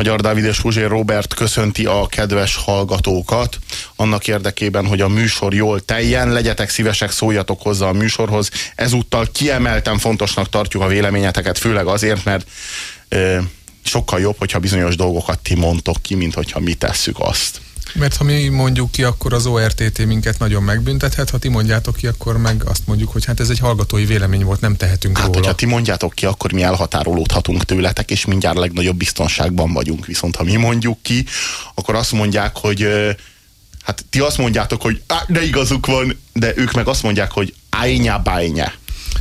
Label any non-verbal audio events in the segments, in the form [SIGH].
Magyar Dávid és Huzsér Robert köszönti a kedves hallgatókat, annak érdekében, hogy a műsor jól teljen, legyetek szívesek, szóljatok hozzá a műsorhoz. Ezúttal kiemelten fontosnak tartjuk a véleményeteket, főleg azért, mert ö, sokkal jobb, hogyha bizonyos dolgokat ti mondtok ki, mint hogyha mi tesszük azt. Mert ha mi mondjuk ki, akkor az ORTT minket nagyon megbüntethet, ha ti mondjátok ki, akkor meg azt mondjuk, hogy hát ez egy hallgatói vélemény volt, nem tehetünk hát, róla. hogyha ti mondjátok ki, akkor mi elhatárolódhatunk tőletek, és mindjárt legnagyobb biztonságban vagyunk. Viszont ha mi mondjuk ki, akkor azt mondják, hogy hát ti azt mondjátok, hogy de igazuk van, de ők meg azt mondják, hogy ájnyá bájnyá.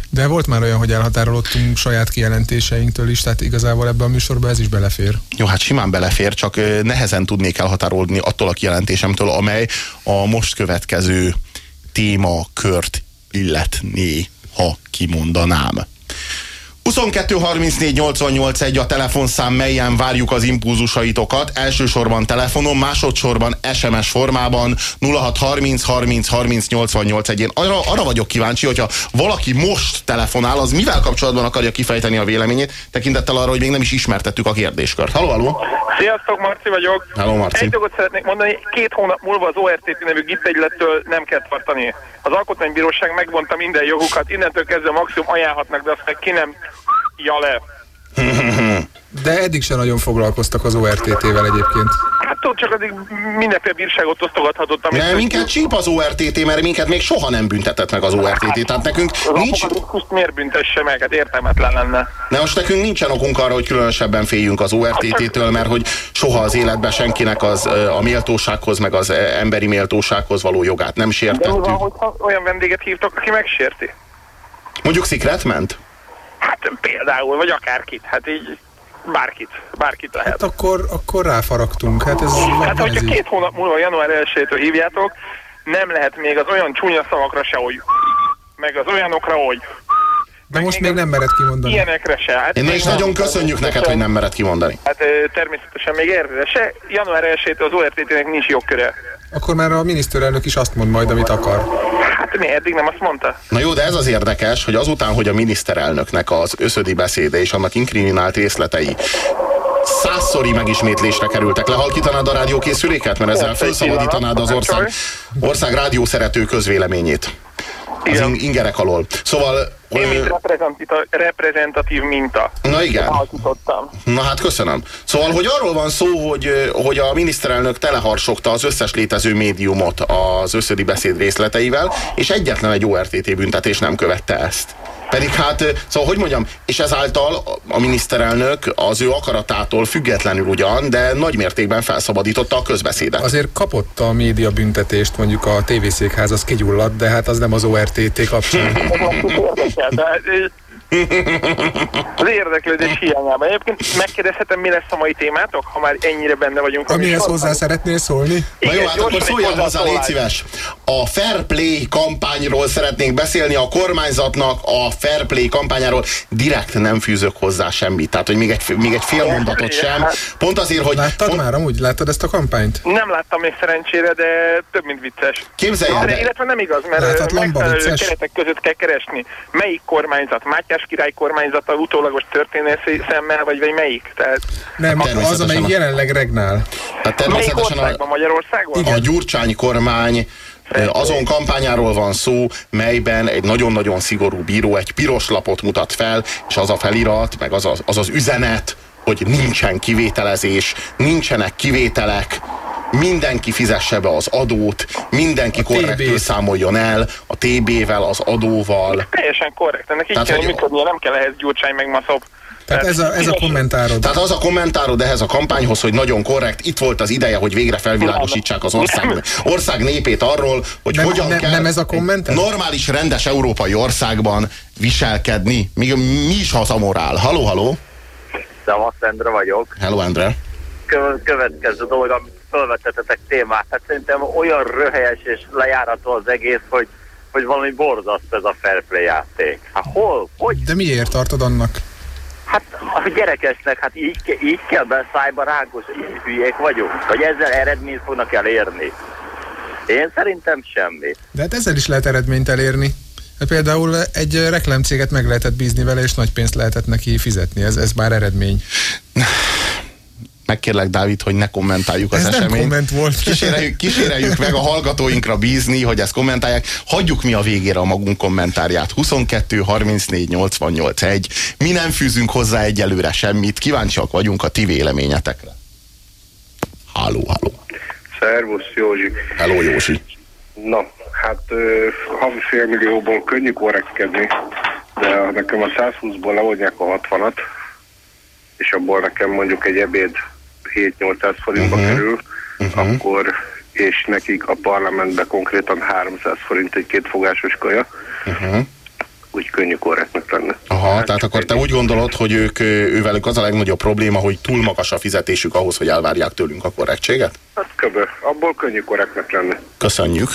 De volt már olyan, hogy elhatárolódtunk saját kijelentéseinktől is, tehát igazából ebbe a műsorba ez is belefér. Jó, hát simán belefér, csak nehezen tudnék elhatárolni attól a kijelentésemtől, amely a most következő témakört illetné, ha kimondanám. 22 34 88 1 a telefonszám, melyen várjuk az impulzusaitokat. Elsősorban telefonon, másodszorban SMS formában 06 30 30 30 88 1 Én arra, arra vagyok kíváncsi, hogyha valaki most telefonál, az mivel kapcsolatban akarja kifejteni a véleményét, tekintettel arra, hogy még nem is ismertettük a kérdéskört. Halló, halló! Sziasztok, Marci vagyok. Halló, Marci. Egy dolgot szeretnék mondani, két hónap múlva az ORTT nevű gittegylettől nem kell tartani. Az Alkotmánybíróság megvonta minden jogukat, innentől kezdve maximum ajánlhatnak, de azt meg ki nem ja le. De eddig sem nagyon foglalkoztak az ORTT-vel egyébként. Hát ott csak addig mindenféle bírságot osztogathatott. Amit Nem, minket csíp az ORTT, mert minket még soha nem büntetett meg az ORTT, tehát nekünk nincs... Miért büntesse meg? Hát értelmetlen lenne. De most nekünk nincsen okunk arra, hogy különösebben féljünk az ORTT-től, mert hogy soha az életben senkinek az a méltósághoz, meg az emberi méltósághoz való jogát nem sértettük. De hogyha olyan vendéget hívtok, aki megsérti? Mondjuk szikretment? Hát például, vagy akárkit, hát így bárkit, bárkit lehet. Hát akkor, akkor ráfaragtunk. Hát, ez hát hogyha két hónap múlva, január 1-től hívjátok, nem lehet még az olyan csúnya szavakra se, hogy meg az olyanokra, hogy de most még nem mered kimondani. Ilyenekre se. Hát Én is nagyon köszönjük neked, hogy nem mered kimondani. Hát természetesen még erre se. Január 1-től az ORTT-nek nincs jogköre. Akkor már a miniszterelnök is azt mond majd, amit akar. Hát mi eddig nem azt mondta? Na jó, de ez az érdekes, hogy azután, hogy a miniszterelnöknek az összödi beszéde és annak inkriminált részletei százszori megismétlésre kerültek. Lehalkítanád a rádiókészüléket, mert ezzel felszabadítanád az ország, ország rádiószerető közvéleményét. Az ingerek alól. Szóval én, mint reprezentatív minta. Na igen. Alkítottam. Na hát köszönöm. Szóval, hogy arról van szó, hogy, hogy a miniszterelnök teleharsogta az összes létező médiumot az összödi beszéd részleteivel, és egyetlen egy ORTT büntetés nem követte ezt. Pedig hát, szóval hogy mondjam, és ezáltal a miniszterelnök az ő akaratától függetlenül ugyan, de nagy mértékben felszabadította a közbeszédet. Azért kapott a média büntetést, mondjuk a tévészékház az kigyulladt, de hát az nem az ORTT kapcsán. [LAUGHS] [LAUGHS] Az érdeklődés hiányában. Egyébként megkérdezhetem, mi lesz a mai témátok, ha már ennyire benne vagyunk. Amihez hozzá szeretnél szólni? Na jó, hát akkor szóljál hozzá, légy szíves. A Fair Play kampányról szeretnénk beszélni, a kormányzatnak a Fair Play kampányáról. Direkt nem fűzök hozzá semmit, tehát hogy még egy, még egy fél mondatot sem. Pont azért, hogy... Láttad pont... már amúgy? Láttad ezt a kampányt? Nem láttam még szerencsére, de több, mint vicces. Képzelj el. Illetve nem igaz, mert megfelelő keretek között kell keresni. Melyik kormányzat? Mátyás Mátyás király kormányzata utólagos történészi szemmel, vagy, vagy melyik? Tehát, nem, az, amely jelenleg regnál. Tehát természetesen a, Magyarországon? A Gyurcsány kormány azon kampányáról van szó, melyben egy nagyon-nagyon szigorú bíró egy piros lapot mutat fel, és az a felirat, meg az az, az, az üzenet, hogy nincsen kivételezés, nincsenek kivételek, mindenki fizesse be az adót, mindenki korrektül számoljon el a TB-vel, az adóval. Teljesen korrekt, ennek így kell működnie, nem kell ehhez gyurcsány meg maszop. Tehát ez a, ez a kommentárod. Tehát az a kommentárod ehhez a kampányhoz, hogy nagyon korrekt, itt volt az ideje, hogy végre felvilágosítsák az ország, ország népét arról, hogy nem, hogyan nem, kell nem ez a kommentár? normális, rendes európai országban viselkedni. Mi, mi is az a morál? Haló, haló? Szavasz, Endre vagyok. Hello, Endre. kö- következő dolog, amit felvetettetek témát. Hát szerintem olyan röhelyes és lejárató az egész, hogy, hogy valami borzasztó ez a fair play játék. Hát hol? Hogy? De miért tartod annak? Hát a gyerekesnek, hát így, így kell beszájba rágos, így hülyék vagyunk, hogy ezzel eredményt fognak elérni. Én szerintem semmi. De hát ezzel is lehet eredményt elérni. Hát Például egy reklámcéget meg lehetett bízni vele, és nagy pénzt lehetett neki fizetni. Ez, ez már eredmény. Megkérlek, Dávid, hogy ne kommentáljuk az Ez nem eseményt. komment volt. Kíséreljük, kíséreljük meg a hallgatóinkra bízni, hogy ezt kommentálják. Hagyjuk mi a végére a magunk kommentárját. 22 34 88 1. Mi nem fűzünk hozzá egyelőre semmit. Kíváncsiak vagyunk a ti véleményetekre. Háló, háló. Szervusz Józsi. Hello, Józsi. Na, hát ö, havi félmillióból könnyű korrektkedni, de nekem a 120-ból levonják a 60-at, és abból nekem mondjuk egy ebéd 7-800 forintba uh-huh. kerül, uh-huh. akkor és nekik a parlamentben konkrétan 300 forint egy kétfogásos kaja, Uh-huh. úgy könnyű korrektnek lenne. Aha, Hát tehát akkor te úgy gondolod, hogy ők, ővelük az a legnagyobb probléma, hogy túl magas a fizetésük ahhoz, hogy elvárják tőlünk a korrektséget? Hát köbö, abból könnyű korrektnek lenne. Köszönjük.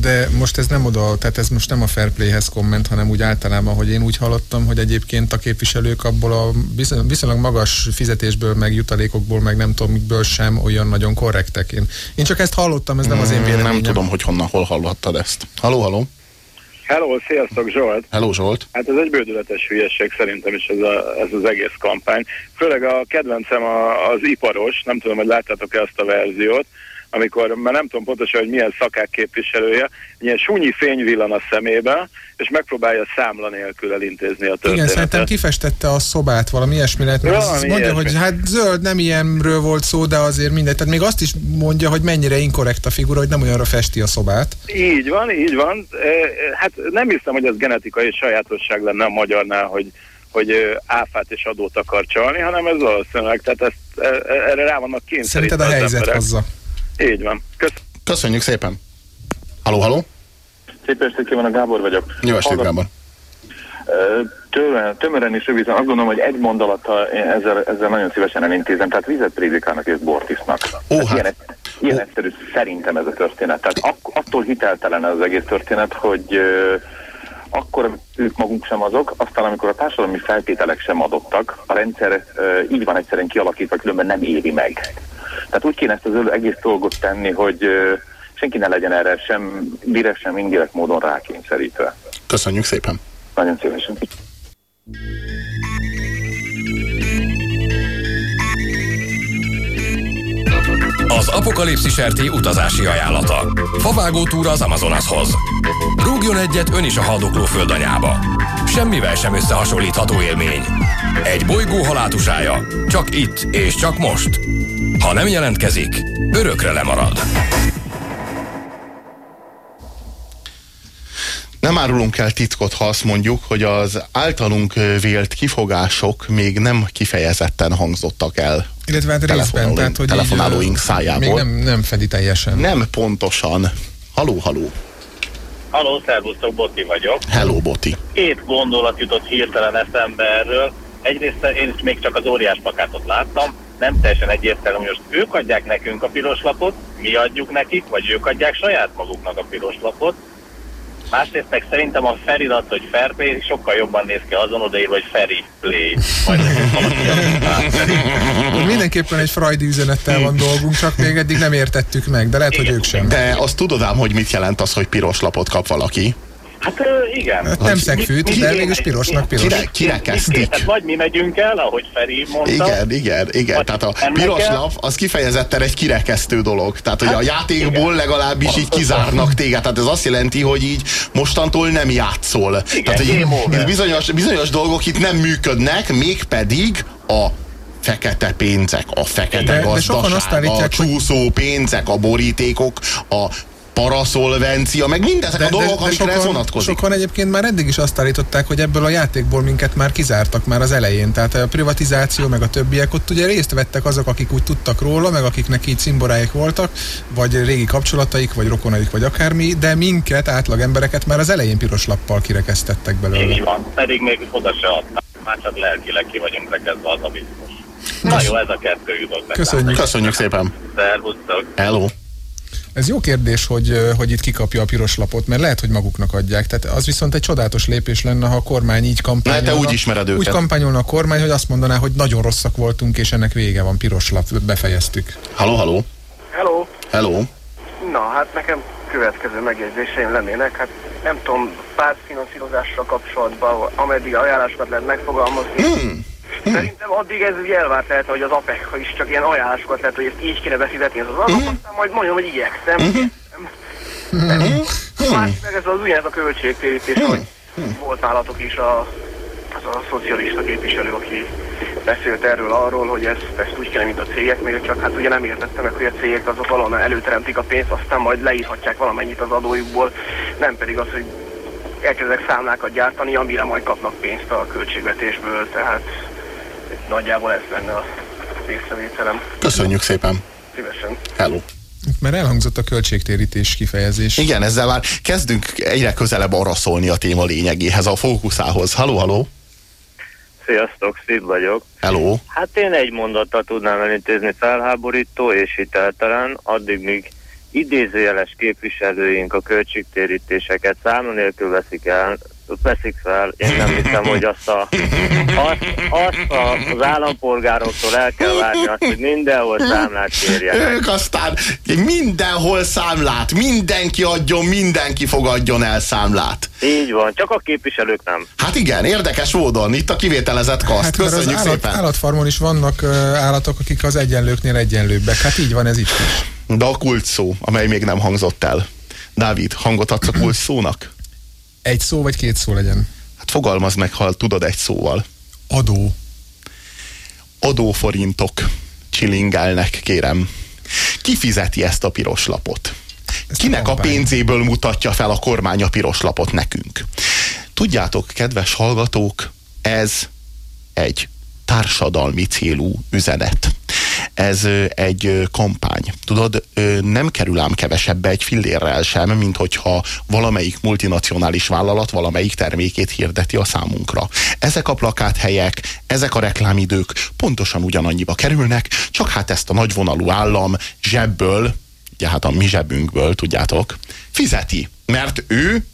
De most ez nem oda, tehát ez most nem a fair playhez komment, hanem úgy általában, hogy én úgy hallottam, hogy egyébként a képviselők abból a viszony- viszonylag magas fizetésből, meg jutalékokból, meg nem tudom mikből sem olyan nagyon korrektek. Én, én csak ezt hallottam, ez nem az én véleményem. Nem tudom, hogy honnan, hol hallottad ezt. Haló, haló. Hello, sziasztok Zsolt! Hello, Zsolt. Hát ez egy bődületes hülyeség szerintem is ez, a, ez az egész kampány. Főleg a kedvencem a, az iparos, nem tudom, hogy láttátok-e azt a verziót, amikor, mert nem tudom pontosan, hogy milyen szakák képviselője, ilyen súnyi fény villan a szemébe, és megpróbálja számla nélkül elintézni a Igen, történetet. szerintem kifestette a szobát, valami ilyesmi lehet. Valami azt mondja, ilyesmi. hogy hát zöld, nem ilyenről volt szó, de azért mindegy. Tehát még azt is mondja, hogy mennyire inkorrekt a figura, hogy nem olyanra festi a szobát. Így van, így van. Hát nem hiszem, hogy ez genetikai sajátosság lenne a magyarnál, hogy hogy áfát és adót akar csalni, hanem ez valószínűleg, tehát ezt, e, e, erre rá vannak kényszerítve Szerinted a helyzet hozza. Így van. Köszönöm. Köszönjük szépen. Haló, haló. Szép estét kívánok, Gábor vagyok. Jó estét, Hallgat- Gábor. Tömören, tömören és röviden azt gondolom, hogy egy mondalattal ezzel, ezzel nagyon szívesen elintézem, tehát vizet prédikálnak és bort isznak. Ó, Tehát hát. Ilyen, ilyen egyszerű szerintem ez a történet. Tehát attól hiteltelen az egész történet, hogy akkor ők maguk sem azok, aztán amikor a társadalmi feltételek sem adottak, a rendszer ö, így van egyszerűen kialakítva, különben nem éri meg. Tehát úgy kéne ezt az egész dolgot tenni, hogy senki ne legyen erre sem direkt, sem indirekt módon rákényszerítve. Köszönjük szépen. Nagyon szívesen. Az Apokalipszis RT utazási ajánlata. Favágó túra az Amazonashoz. Rúgjon egyet ön is a haldokló földanyába. Semmivel sem összehasonlítható élmény. Egy bolygó halátusája. Csak itt és csak most. Ha nem jelentkezik, örökre lemarad. Nem árulunk el titkot, ha azt mondjuk, hogy az általunk vélt kifogások még nem kifejezetten hangzottak el. Illetve hát részben, tehát hogy így, telefonálóink ö, szájából. Még nem, nem fedi teljesen. Nem pontosan. Haló, haló. Halló, szervusztok, Boti vagyok. Hello, Boti. Két gondolat jutott hirtelen eszembe erről. Egyrészt én is még csak az óriás plakátot láttam, nem teljesen egyértelmű, hogy most ők adják nekünk a piros lapot, mi adjuk nekik, vagy ők adják saját maguknak a piros lapot. Másrészt meg szerintem a felirat, hogy fair play, sokkal jobban néz ki azon odaírva, hogy Ferry play. Majd Mindenképpen egy freudi üzenettel van dolgunk, csak még eddig nem értettük meg, de lehet, hogy ők sem. De azt tudod ám, hogy mit jelent az, hogy piros lapot kap valaki? Hát igen. Hát nem szegfűt, de mégis pirosnak piros. Kire, kirekeztik. Tehát vagy mi megyünk el, ahogy Feri mondta. Igen, igen, igen. Vagy Tehát a piros lap az kifejezetten egy kirekesztő dolog. Tehát, hogy a Hát, játékból legalábbis így kizárnak téged. Tehát ez azt jelenti, hogy így mostantól nem játszol. Igen, Tehát, hogy itt bizonyos, bizonyos dolgok itt nem működnek, mégpedig a fekete pénzek, a fekete De- de sokan azt gazdaság, a állítják, hogy- csúszó pénzek, a borítékok, a paraszolvencia, meg mindezek a dolgok, amikre ez vonatkozik. sokan egyébként már eddig is azt állították, hogy ebből a játékból minket már kizártak már az elején. Tehát a privatizáció, meg a többiek ott ugye részt vettek azok, akik úgy tudtak róla, meg akiknek így cimboráik voltak, vagy régi kapcsolataik, vagy rokonaik, vagy akármi, de minket, átlag embereket már az elején piros lappal kirekesztettek belőle. Így van, pedig még oda se adták. Már csak lelkileg ki vagyunk rekedve, az a biztos. Na jó, ez a kettő jutott. Köszönjük. Köszönjük szépen. Szervusztok. Hello. Ez jó kérdés, hogy, hogy itt kikapja a piros lapot, mert lehet, hogy maguknak adják. Tehát az viszont egy csodálatos lépés lenne, ha a kormány így kampányolna. Na, te úgy ismered Úgy őket. kampányolna a kormány, hogy azt mondaná, hogy nagyon rosszak voltunk, és ennek vége van, piros lap, befejeztük. Halló, halló. Hello! Hello. Na, hát nekem következő megjegyzéseim lennének. Hát nem tudom, pártfinanszírozással kapcsolatban, ameddig ajánlásokat lehet megfogalmazni. Hmm. Szerintem addig ez ugye elvárt lehet, hogy az APEC is csak ilyen ajánlásokat lehet, hogy ezt így kéne befizetni az adót, Hmm. aztán majd mondjam, hogy igyekszem. A másik meg ez az ugyanez a költségtérítés, hogy volt nálatok is a, az a szocialista képviselő, aki beszélt erről arról, hogy ezt, ezt úgy kéne, mint a cégek, még csak hát ugye nem értettem meg, hogy a cégek azok valahol előteremtik a pénzt, aztán majd leírhatják valamennyit az adójukból, nem pedig az, hogy elkezdek számlákat gyártani, amire majd kapnak pénzt a költségvetésből, tehát nagyjából ez lenne a észrevételem. Köszönjük szépen. Szívesen. Hello. Mert elhangzott a költségtérítés kifejezés. Igen, ezzel már kezdünk egyre közelebb arra szólni a téma lényegéhez, a fókuszához. Halló, halló. Sziasztok, Szid vagyok. Hello. Hát én egy mondattal tudnám elintézni felháborító és hiteltelen, addig míg idézőjeles képviselőink a költségtérítéseket számla nélkül veszik el, veszik fel, én nem hiszem, hogy azt, a, azt, azt a, az állampolgároktól el kell várni azt, hogy mindenhol számlát kérjenek. Ők aztán mindenhol számlát, mindenki adjon, mindenki fogadjon el számlát. Így van, csak a képviselők nem. Hát igen, érdekes módon, itt a kivételezett kaszt. Hát mert az Köszönjük állat, szépen. állatfarmon is vannak állatok, akik az egyenlőknél egyenlőbbek. Hát így van ez itt is. De a kult szó, amely még nem hangzott el. Dávid, hangot adsz a kult szónak? Egy szó vagy két szó legyen. Hát fogalmazd meg, ha tudod egy szóval. Adó. Adóforintok csilingelnek, kérem. Ki fizeti ezt a piros lapot? Ezt Kinek a kampány. pénzéből mutatja fel a kormány a piros lapot nekünk? Tudjátok, kedves hallgatók, ez egy társadalmi célú üzenet. Ez egy kampány. Tudod, nem kerül ám kevesebbe egy fillérrel sem, mint hogyha valamelyik multinacionális vállalat valamelyik termékét hirdeti a számunkra. Ezek a plakáthelyek, ezek a reklámidők pontosan ugyanannyiba kerülnek, csak hát ezt a nagyvonalú állam zsebből, ugye hát a mi zsebünkből, tudjátok, fizeti. Mert ő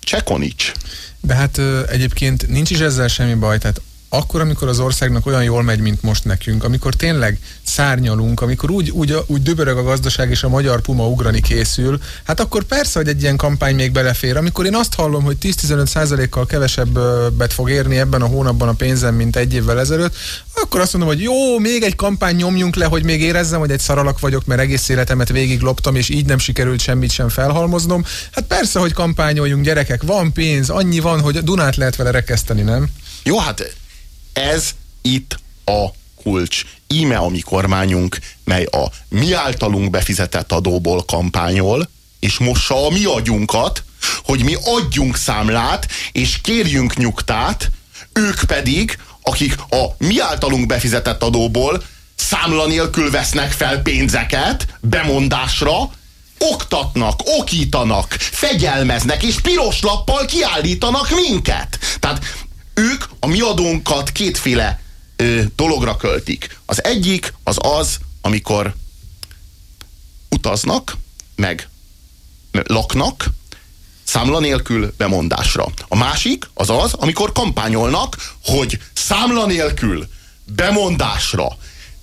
Csekonics. De hát ö, egyébként nincs is ezzel semmi baj, tehát akkor, amikor az országnak olyan jól megy, mint most nekünk, amikor tényleg szárnyalunk, amikor úgy, úgy, úgy dübörög a gazdaság és a magyar puma ugrani készül, hát akkor persze, hogy egy ilyen kampány még belefér. Amikor én azt hallom, hogy 10-15 százalékkal kevesebbet fog érni ebben a hónapban a pénzem, mint egy évvel ezelőtt, akkor azt mondom, hogy jó, még egy kampány nyomjunk le, hogy még érezzem, hogy egy szaralak vagyok, mert egész életemet végig loptam, és így nem sikerült semmit sem felhalmoznom. Hát persze, hogy kampányoljunk, gyerekek, van pénz, annyi van, hogy Dunát lehet vele rekeszteni, nem? Jó, hát ez itt a kulcs. Íme a mi kormányunk, mely a mi általunk befizetett adóból kampányol, és mossa a mi agyunkat, hogy mi adjunk számlát, és kérjünk nyugtát, ők pedig, akik a mi általunk befizetett adóból számla nélkül vesznek fel pénzeket bemondásra, oktatnak, okítanak, fegyelmeznek, és piros lappal kiállítanak minket. Tehát ők a mi adónkat kétféle ö, dologra költik. Az egyik az az, amikor utaznak, meg laknak, számla nélkül bemondásra. A másik az az, amikor kampányolnak, hogy számla nélkül bemondásra.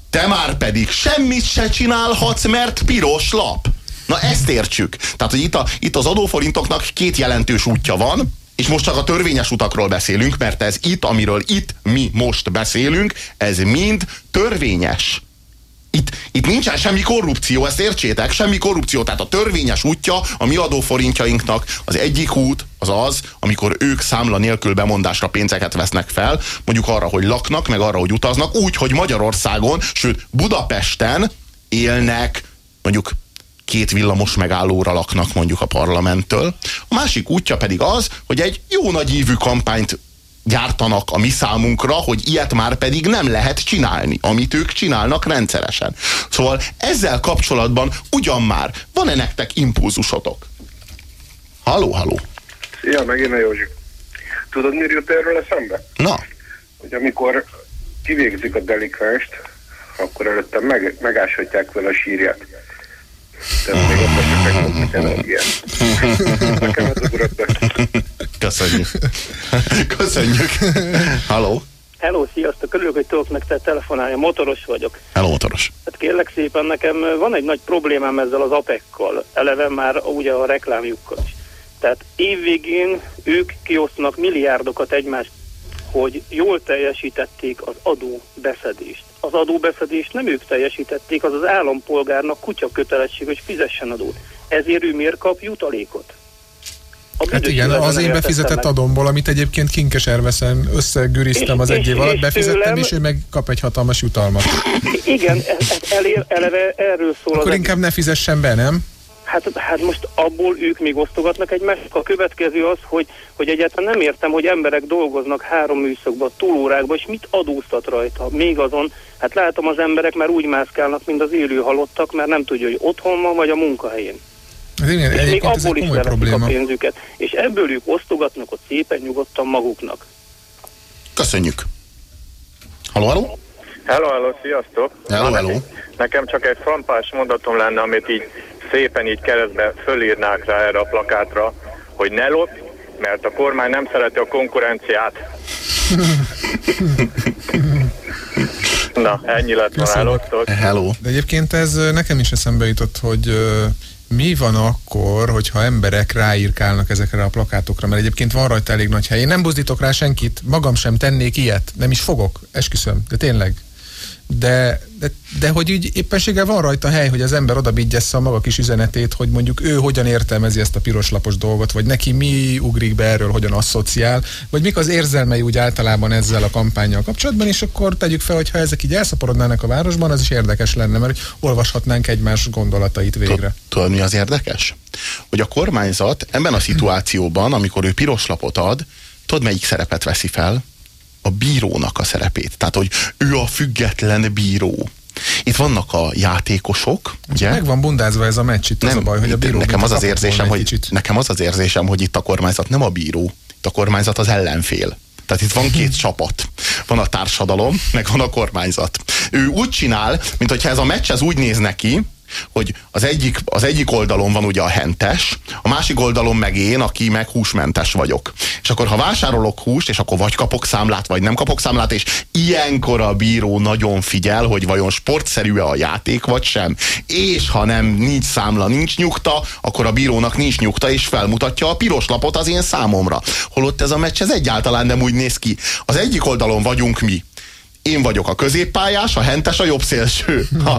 Te már pedig semmit se csinálhatsz, mert piros lap. Na ezt értsük. Tehát, hogy itt, a, itt az adóforintoknak két jelentős útja van, és most csak a törvényes utakról beszélünk, mert ez itt, amiről itt mi most beszélünk, ez mind törvényes. Itt, itt nincsen semmi korrupció, ezt értsétek, semmi korrupció. Tehát a törvényes útja a mi adóforintjainknak az egyik út az az, amikor ők számla nélkül bemondásra pénzeket vesznek fel, mondjuk arra, hogy laknak, meg arra, hogy utaznak, úgy, hogy Magyarországon, sőt Budapesten élnek, mondjuk két villamos megállóra laknak mondjuk a parlamenttől. A másik útja pedig az, hogy egy jó nagy ívű kampányt gyártanak a mi számunkra, hogy ilyet már pedig nem lehet csinálni, amit ők csinálnak rendszeresen. Szóval ezzel kapcsolatban ugyan már van-e nektek impulzusotok? Haló, haló. Szia, megint a Józsi. Tudod, mi jut erről eszembe? Na, Hogy amikor kivégzik a delikvenst, akkor előtte meg, megáshatják vele a sírját. Tehát még ott sem megkapnak energiát. Nekem ez urat Köszönjük. Köszönjük. Halló. Hello, sziasztok! Örülök, hogy tudok nektek telefonálni. Motoros vagyok. Hello, motoros. Hát kérlek szépen, nekem van egy nagy problémám ezzel az APEC-kal, eleve már ugye a reklámjukkal is. Tehát évvégén ők kiosztanak milliárdokat egymást, hogy jól teljesítették az adóbeszedést. Az adóbeszedést nem ők teljesítették, az az állampolgárnak kutya kötelesség, hogy fizessen adót. Ezért ő miért kap jutalékot? A Hát igen, az én befizetett meg. adomból, amit egyébként Kinkes Erveszen összegüriztem És- az egy év alatt, befizettem, tőlem- és ő meg kap egy hatalmas jutalmat. Igen, ez, ez elér, eleve erről szól Akkor inkább ne fizessen be, nem? Hát, hát most abból ők még osztogatnak egymást. A következő az, hogy, hogy egyáltalán nem értem, hogy emberek dolgoznak három műszakban, túlórákban, és mit adóztat rajta. Még azon, hát látom az emberek már úgy mászkálnak, mint az élő halottak, mert nem tudja, hogy otthon van, vagy a munkahelyén. Ez igen, És még egyébként ez egy abból is a pénzüket. És ebből ők osztogatnak ott szépen nyugodtan maguknak. Köszönjük. Halló, halló? Hello, hello, sziasztok! Hello, hello. nekem- csak egy frampás mondatom lenne, amit így szépen így keresztbe fölírnák rá erre a plakátra, hogy ne lopj, mert a kormány nem szereti a konkurenciát. [LAUGHS] Na, ennyi lett volna. Hello. De egyébként ez nekem is eszembe jutott, hogy mi van akkor, hogyha emberek ráírkálnak ezekre a plakátokra, mert egyébként van rajta elég nagy hely. Én nem buzdítok rá senkit, magam sem tennék ilyet, nem is fogok, esküszöm, de tényleg. De, de, de hogy úgy éppenséggel van rajta hely, hogy az ember oda vigyessze a maga kis üzenetét, hogy mondjuk ő hogyan értelmezi ezt a piroslapos dolgot, vagy neki mi ugrik be erről, hogyan asszociál, vagy mik az érzelmei úgy általában ezzel a kampányjal kapcsolatban, és akkor tegyük fel, hogy ha ezek így elszaporodnának a városban, az is érdekes lenne, mert olvashatnánk egymás gondolatait végre. Tudod, mi az érdekes? Hogy a kormányzat ebben a szituációban, amikor ő piros lapot ad, tudod, melyik szerepet veszi fel? A bírónak a szerepét. Tehát, hogy ő a független bíró. Itt vannak a játékosok, ugye? Meg van bundázva ez a meccs, itt az a baj, hogy a bíró nekem az mintha az érzésem, hogy nekem az az érzésem, hogy itt a kormányzat nem a bíró, itt a kormányzat az ellenfél. Tehát itt van két [LAUGHS] csapat. Van a társadalom, meg van a kormányzat. Ő úgy csinál, mint hogyha ez a meccs ez úgy néz neki, hogy az egyik, az egyik oldalon van ugye a hentes, a másik oldalon meg én, aki meg húsmentes vagyok. És akkor ha vásárolok húst, és akkor vagy kapok számlát, vagy nem kapok számlát, és ilyenkor a bíró nagyon figyel, hogy vajon sportszerű-e a játék, vagy sem. És ha nem nincs számla, nincs nyugta, akkor a bírónak nincs nyugta, és felmutatja a piros lapot az én számomra. Holott ez a meccs ez egyáltalán nem úgy néz ki. Az egyik oldalon vagyunk mi, én vagyok a középpályás, a hentes a jobb szélső, a,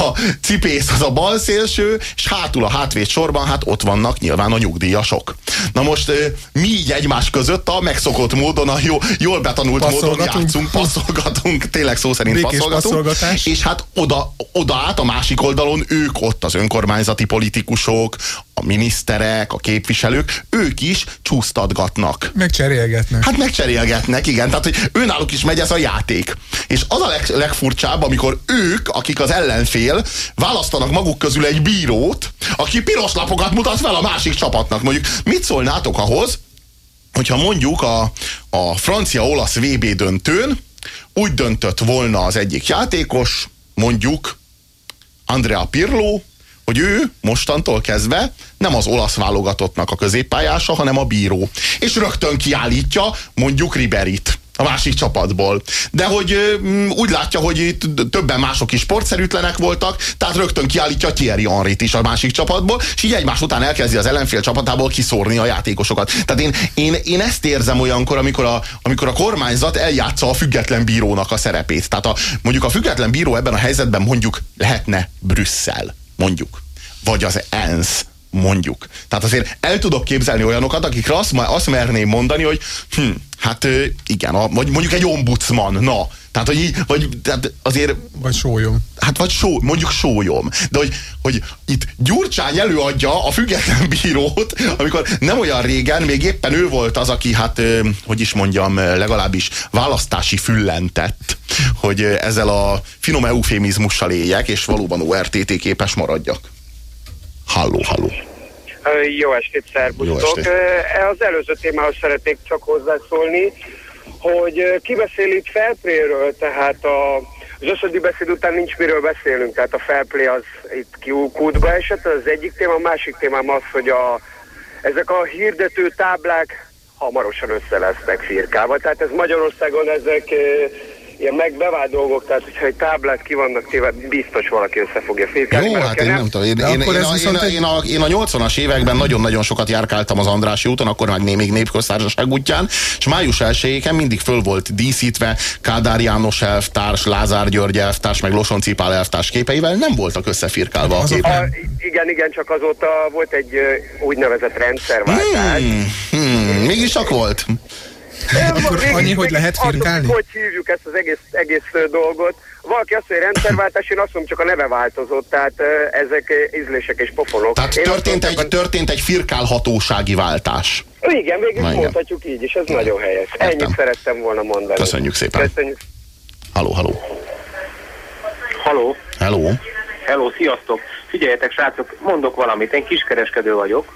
a cipész az a bal szélső, és hátul a hátvét sorban, hát ott vannak nyilván a nyugdíjasok. Na most mi így egymás között a megszokott módon, a jó, jól betanult módon játszunk, passzolgatunk, tényleg szó szerint Békés passzolgatunk, és hát oda, oda át a másik oldalon ők ott az önkormányzati politikusok, a miniszterek, a képviselők, ők is csúsztatgatnak. Megcserélgetnek. Hát megcserélgetnek, igen. Tehát, hogy őnáluk is megy ez a játék. És az a leg, legfurcsább, amikor ők, akik az ellenfél, választanak maguk közül egy bírót, aki piros lapokat mutat fel a másik csapatnak. Mondjuk, mit szólnátok ahhoz, hogyha mondjuk a, a francia-olasz VB döntőn úgy döntött volna az egyik játékos, mondjuk Andrea Pirlo, hogy ő mostantól kezdve nem az olasz válogatottnak a középpályása, hanem a bíró. És rögtön kiállítja mondjuk Riberit a másik csapatból. De hogy úgy látja, hogy itt többen mások is sportszerűtlenek voltak, tehát rögtön kiállítja Thierry Henryt is a másik csapatból, és így egymás után elkezdi az ellenfél csapatából kiszórni a játékosokat. Tehát én, én, én ezt érzem olyankor, amikor a, amikor a kormányzat eljátsza a független bírónak a szerepét. Tehát a, mondjuk a független bíró ebben a helyzetben mondjuk lehetne Brüsszel, mondjuk. Vagy az ENSZ, mondjuk. Tehát azért el tudok képzelni olyanokat, akikre azt, azt merném mondani, hogy hm, hát igen, a, vagy mondjuk egy ombudsman, na. Tehát, hogy így, vagy tehát azért... Vagy sólyom. Hát vagy só, mondjuk sólyom. De hogy, hogy itt Gyurcsány előadja a független bírót, amikor nem olyan régen, még éppen ő volt az, aki hát, hogy is mondjam, legalábbis választási füllentett, hogy ezzel a finom eufémizmussal éljek, és valóban ORTT képes maradjak. Halló, halló. Jó estét, szervusztok! Ö, Az előző témához szeretnék csak hozzászólni, hogy ö, ki beszél itt Felpréről, tehát a az összedi beszéd után nincs miről beszélünk, tehát a play az itt ki- kútba esett, az egyik téma, a másik témám az, hogy a, ezek a hirdető táblák hamarosan össze lesznek firkálva, tehát ez Magyarországon ezek ilyen megbevált dolgok, tehát hogyha egy táblát ki vannak téve, biztos valaki össze fogja firkálni. Jó, hát én nem tudom. Én, én, én, a, én, a, én, a, én a 80-as években nagyon-nagyon sokat járkáltam az Andrási úton, akkor meg még népköztársaság útján, és május 1 mindig föl volt díszítve Kádár János elvtárs, Lázár György elvtárs, meg Losonci Pál elvtárs képeivel, nem voltak összefirkálva a képek. A, igen, igen, csak azóta volt egy úgynevezett rendszerváltás. Hmm, hmm, mégis csak volt. Akkor annyi, hogy lehet firkálni? Hogy hívjuk ezt az egész, egész dolgot? Valaki azt mondja, hogy rendszerváltás, én azt mondom, csak a neve változott, tehát ezek ízlések és pofonok. Tehát Én történt egy, történt egy firkálhatósági váltás. Igen, végül Na, is igen. mondhatjuk így, és ez nagyon helyes. Ennyit szerettem volna mondani. Köszönjük szépen. Köszönjük. Haló, haló. Haló, Hello. hello, sziasztok! Figyeljetek, srácok, mondok valamit, én kiskereskedő vagyok.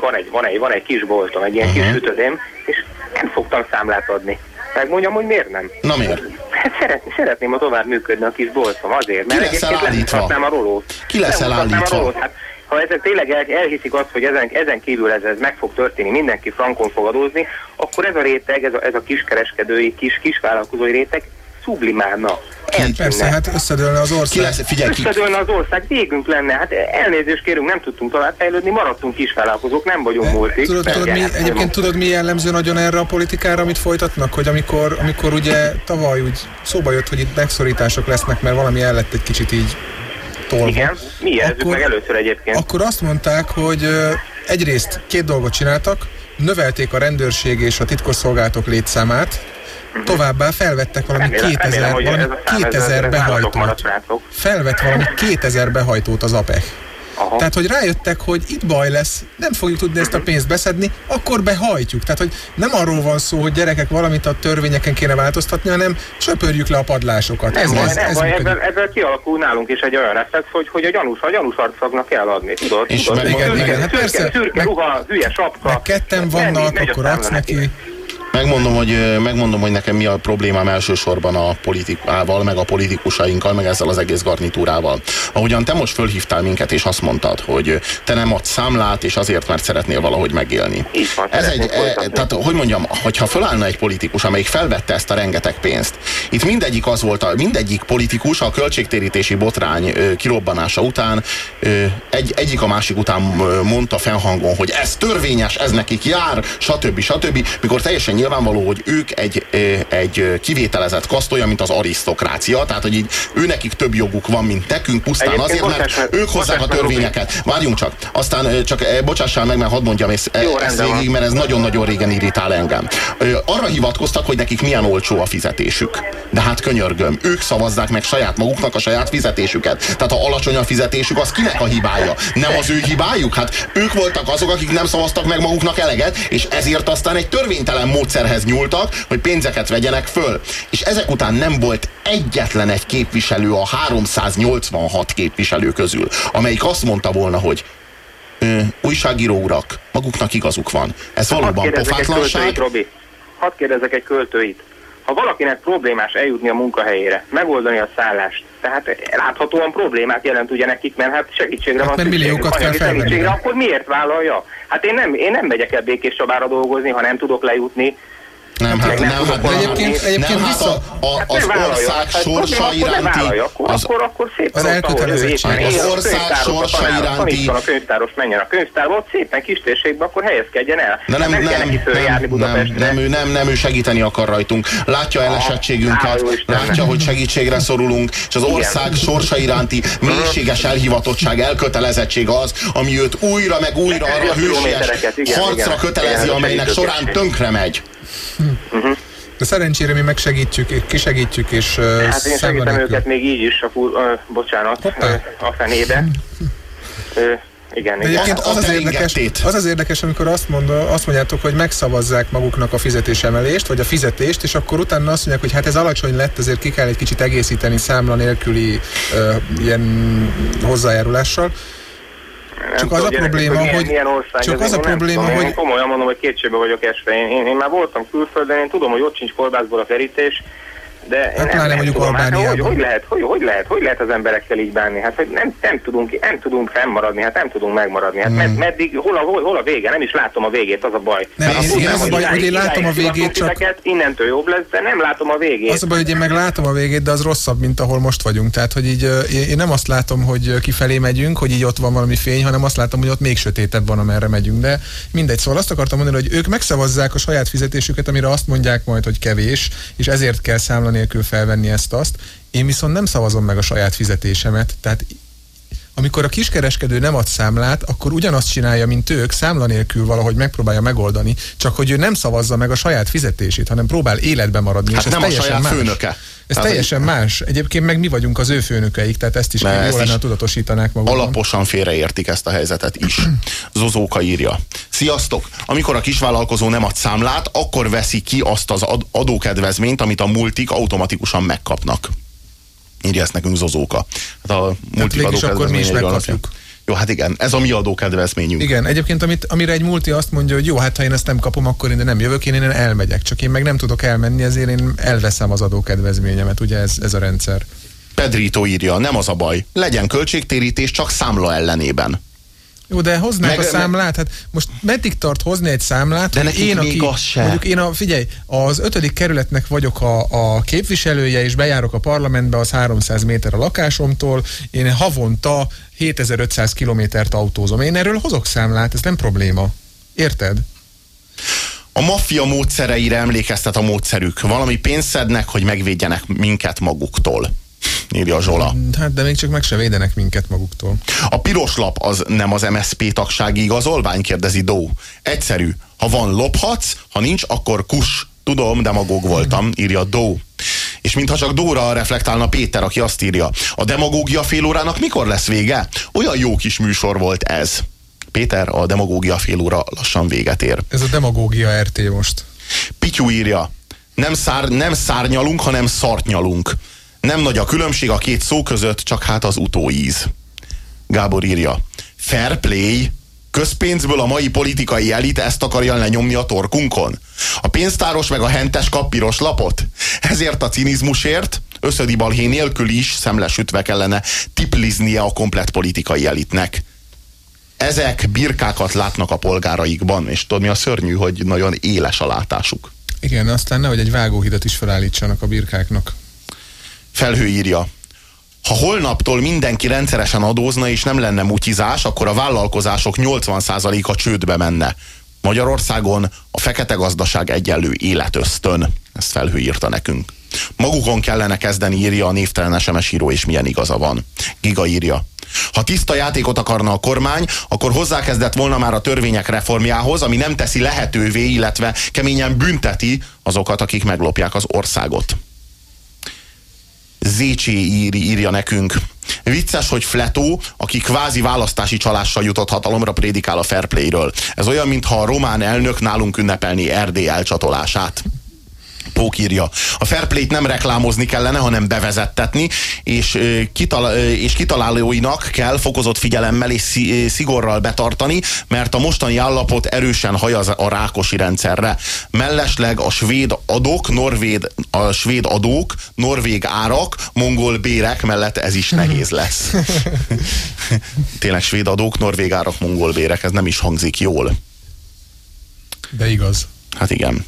Van egy, van egy, van egy kis boltom, egy ilyen uh-huh. kis sütödém, és nem fogtam számlát adni. Megmondjam, hogy miért nem? Na miért? Hát szeretném, szeretném, ha tovább működne a kis boltom, azért, mert egyébként lemutatnám a rolót. Ki lesz Lemutatnám elállítva? A rolót. Hát, ha ezek tényleg el, elhiszik azt, hogy ezen, ezen kívül ez, ez meg fog történni, mindenki frankon fog adózni, akkor ez a réteg, ez a, ez a kiskereskedői, kis, kisvállalkozói réteg sublimálna. Ki, persze, hát összedőlne az ország. Ki lesz, figyelj, ki, Összedőlne az ország, végünk lenne. Hát elnézést kérünk, nem tudtunk tovább fejlődni, maradtunk kisvállalkozók, nem vagyunk multik. Tudod, tudod, mi, egyébként tudod, mi jellemző nagyon erre a politikára, amit folytatnak? Hogy amikor, amikor ugye tavaly úgy szóba jött, hogy itt megszorítások lesznek, mert valami el lett egy kicsit így tolva. Igen, mi jelzük Akkor- meg először egyébként. Akkor azt mondták, hogy egyrészt két dolgot csináltak, növelték a rendőrség és a titkosszolgálatok létszámát, továbbá felvettek valami Mhm. Remélem- 2000, remélem, valami ez a szám, ez- ez 2000 nálatok behajtót. Felvett valami 2000 behajtót az APEC. Aha. Tehát, hogy rájöttek, hogy itt baj lesz, nem fogjuk tudni ezt a pénzt beszedni, akkor behajtjuk. Tehát, hogy nem arról van szó, hogy gyerekek valamit a törvényeken kéne változtatni, hanem söpörjük le a padlásokat. Nem ez, baj, ez, nem ez baj, ezzel, ezzel kialakul nálunk is egy olyan reflex, hogy, hogy a gyanús, a gyanús arcoknak kell adni, tudod? És tudod? meg- Szürke- igen, igen, hát persze, szürke meg- ruha, hülye sapka. Meg ketten vannak, megy a akkor adsz neki. Megmondom, hogy, megmondom, hogy nekem mi a problémám elsősorban a politikával, meg a politikusainkkal, meg ezzel az egész garnitúrával. Ahogyan te most fölhívtál minket, és azt mondtad, hogy te nem adsz számlát, és azért, mert szeretnél valahogy megélni. Van, Ez egy, e, tehát, hogy mondjam, hogyha fölállna egy politikus, amelyik felvette ezt a rengeteg pénzt, itt mindegyik az volt, a, mindegyik politikus a költségtérítési botrány ö, kirobbanása után ö, egy, egyik a másik után mondta fennhangon, hogy ez törvényes, ez nekik jár, stb. stb. Mikor teljesen nyilvánvaló, hogy ők egy, egy kivételezett kaszt, olyan, mint az arisztokrácia, tehát, hogy így ő nekik több joguk van, mint nekünk, pusztán Egyébként azért, mert bocsáss meg- ők hozzák a törvényeket. Várjunk csak, aztán csak bocsássál meg, mert hadd mondjam ezt, Jó, ezt végig, mert ez nagyon-nagyon régen irritál engem. Arra hivatkoztak, hogy nekik milyen olcsó a fizetésük. De hát könyörgöm, ők szavazzák meg saját maguknak a saját fizetésüket. Tehát ha alacsony a fizetésük, az kinek a hibája? Nem az ő hibájuk? Hát ők voltak azok, akik nem szavaztak meg maguknak eleget, és ezért aztán egy törvénytelen módszerhez nyúltak, hogy pénzeket vegyenek föl. És ezek után nem volt egyetlen egy képviselő a 386 képviselő közül, amelyik azt mondta volna, hogy ö, újságíró urak, maguknak igazuk van. Ez Hadd valóban kérdezzek egy pofátlanság. Robi. Hadd kérdezzek egy költőit. Ha valakinek problémás eljutni a munkahelyére, megoldani a szállást, tehát láthatóan problémát jelent ugye nekik, mert hát segítségre Hát van milliókat kell segítségre, akkor miért vállalja? Hát én nem, én nem megyek el Békés Csabára dolgozni, ha nem tudok lejutni. Nem, hát, nem nem, hát, valami- Egyébként- egyébként nem, hát vissza- a, a, Hát az ország Hát sorsa iránti, az, akkor, akkor szépen az elkötelezettség. a ország sorsa iránti- a könyvtáros, menjen a könyvtárba, ott szépen kis térségbe, akkor helyezkedjen el. de nem, Hát nem, nem, nem, nem, ő nem, nem, ő segíteni akar rajtunk. Látja elesettségünket, á, jó Istenem. látja, hogy segítségre szorulunk, és az ország sorsa iránti mélységes elhivatottság, elkötelezettség az, ami őt újra meg újra arra a hősies harcra kötelezi, amelynek során tönkre megy. De szerencsére mi megsegítjük, kisegítjük, és uh, Hát én segítem őket még így is, a fur, ö, bocsánat, Hoppá. ö, a fenébe. Ö, igen, De igen. egyébként az az, érdekes, az az érdekes, amikor azt, mond, azt mondjátok, hogy megszavazzák maguknak a fizetésemelést, vagy a fizetést, és akkor utána azt mondják, hogy hát ez alacsony lett, ezért ki kell egy kicsit egészíteni számla nélküli uh, ilyen hozzájárulással. Nem Csak az a probléma, milyen, hogy- milyen ország csak ez, az a probléma, tudom, hogy- Én komolyan mondom, hogy kétségbe vagyok esve. Én, én, én már voltam külföldön, én tudom, hogy ott sincs kolbászból a kerítés, De Hát nem, nem mondjuk tudom, hát, hogy, hogy, lehet, hogy, hogy, lehet, hogy lehet az emberekkel így bánni? Hát hogy nem, nem, tudunk, nem tudunk fennmaradni, hát nem tudunk megmaradni. Hát med, meddig, hol a, hol, hol a vége? Nem is látom a végét, az a baj. Nem, Azt én- tudnám, én az a baj, hogy én látom a végét, csak- Innentől jobb lesz, de nem látom a végét. Az a baj, hogy én meg látom a végét, de az rosszabb, mint ahol most vagyunk. Tehát, hogy így én én nem azt látom, hogy kifelé megyünk, hogy így ott van valami fény, hanem azt látom, hogy ott még sötétebb van, amerre megyünk. De mindegy, szóval azt akartam mondani, hogy ők megszavazzák a saját fizetésüket, amire azt mondják majd, hogy kevés, és ezért kell számla nélkül felvenni ezt-azt. Én viszont nem szavazom meg a saját fizetésemet, tehát amikor a kiskereskedő nem ad számlát, akkor ugyanazt csinálja, mint ők, számla nélkül valahogy megpróbálja megoldani, csak hogy ő nem szavazza meg a saját fizetését, hanem próbál életbe maradni. Hát és ez nem a teljesen saját más. főnöke. Ez Tehát, teljesen más. Egyébként meg mi vagyunk az ő főnökeik, tehát ezt is Ne, jó ezt lenne, tudatosítanák magukban. Alaposan félreértik ezt a helyzetet is. [CLEARS THROAT] Zozóka írja. Sziasztok! Amikor a kisvállalkozó nem ad számlát, akkor veszi ki azt az ad- adókedvezményt, amit a multik automatikusan megkapnak. Írja ezt nekünk Zozóka. Hát a multik végülis akkor mi is megkapjuk. alapján. Jó, hát igen, ez a mi adókedvezményünk. Igen, egyébként amit, amire egy multi azt mondja, hogy jó, hát ha én ezt nem kapom, akkor én nem jövök, én innen elmegyek. Csak én meg nem tudok elmenni, ezért én elveszem az adókedvezményemet, ugye ez, ez a rendszer. Pedrito írja, nem az a baj. Legyen költségtérítés csak számla ellenében. Jó, de hoznák Meg- a számlát, hát most meddig tart hozni egy számlát, De én, aki, az mondjuk én a, figyelj, az ötödik kerületnek vagyok a, a képviselője, és bejárok a parlamentbe, az 300 méter a lakásomtól, én havonta 7500 kilométert autózom. Én erről hozok számlát, ez nem probléma. Érted? A maffia módszereire emlékeztet a módszerük. Valami pénzt szednek, hogy megvédjenek minket maguktól. Írja Zsola. Hát de még csak meg se védenek minket maguktól. A piros lap az nem az MSP tagsági igazolvány, kérdezi Dó. Egyszerű. Ha van, lophatsz, ha nincs, akkor kus. Tudom, demagóg voltam, írja Dó. És mintha csak Dóra reflektálna Péter, aki azt írja. A demagógia fél órának mikor lesz vége? Olyan jó kis műsor volt ez. Péter, a demagógia fél óra lassan véget ér. Ez a demagógia RT most. Pityú írja, nem, szár, nem szárnyalunk, hanem szartnyalunk. Nem nagy a különbség a két szó között, csak hát az utóíz. Gábor írja, fair play, közpénzből a mai politikai elit ezt akarja lenyomni a torkunkon. A pénztáros meg a hentes kap piros lapot. Ezért a cinizmusért összödi balhé nélkül is szemlesütve kellene tipliznie a komplett politikai elitnek. Ezek birkákat látnak a polgáraikban, és tudod mi a szörnyű, hogy nagyon éles a látásuk. Igen, aztán nehogy egy vágóhidat is felállítsanak a birkáknak. Felhő írja. Ha holnaptól mindenki rendszeresen adózna és nem lenne mutyizás, akkor a vállalkozások 80%-a csődbe menne. Magyarországon a fekete gazdaság egyenlő életösztön. Ezt felhő írta nekünk. Magukon kellene kezdeni, írja a névtelen SMS író, és milyen igaza van. Giga írja. Ha tiszta játékot akarna a kormány, akkor hozzákezdett volna már a törvények reformjához, ami nem teszi lehetővé, illetve keményen bünteti azokat, akik meglopják az országot. Zécsé ír, írja nekünk. Vicces, hogy Fletó, aki kvázi választási csalással jutott hatalomra, prédikál a fair play-ről. Ez olyan, mintha a román elnök nálunk ünnepelni Erdély elcsatolását. Pók írja. A fair play-t nem reklámozni kellene, hanem bevezettetni, és, kital- és kitalálóinak kell fokozott figyelemmel és szigorral betartani, mert a mostani állapot erősen hajaz a rákosi rendszerre. Mellesleg a svéd adók, norvéd, a svéd adók, norvég árak, mongol bérek mellett ez is nehéz lesz. [LAUGHS] Tényleg svéd adók, norvég árak, mongol bérek, ez nem is hangzik jól. De igaz. Hát igen.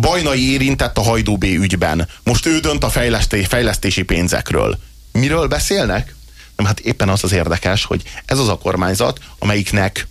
Bajnai érintett a Hajdú B ügyben. Most ő dönt a fejleszté- fejlesztési pénzekről. Miről beszélnek? Nem, hát éppen az az érdekes, hogy ez az a kormányzat, amelyiknek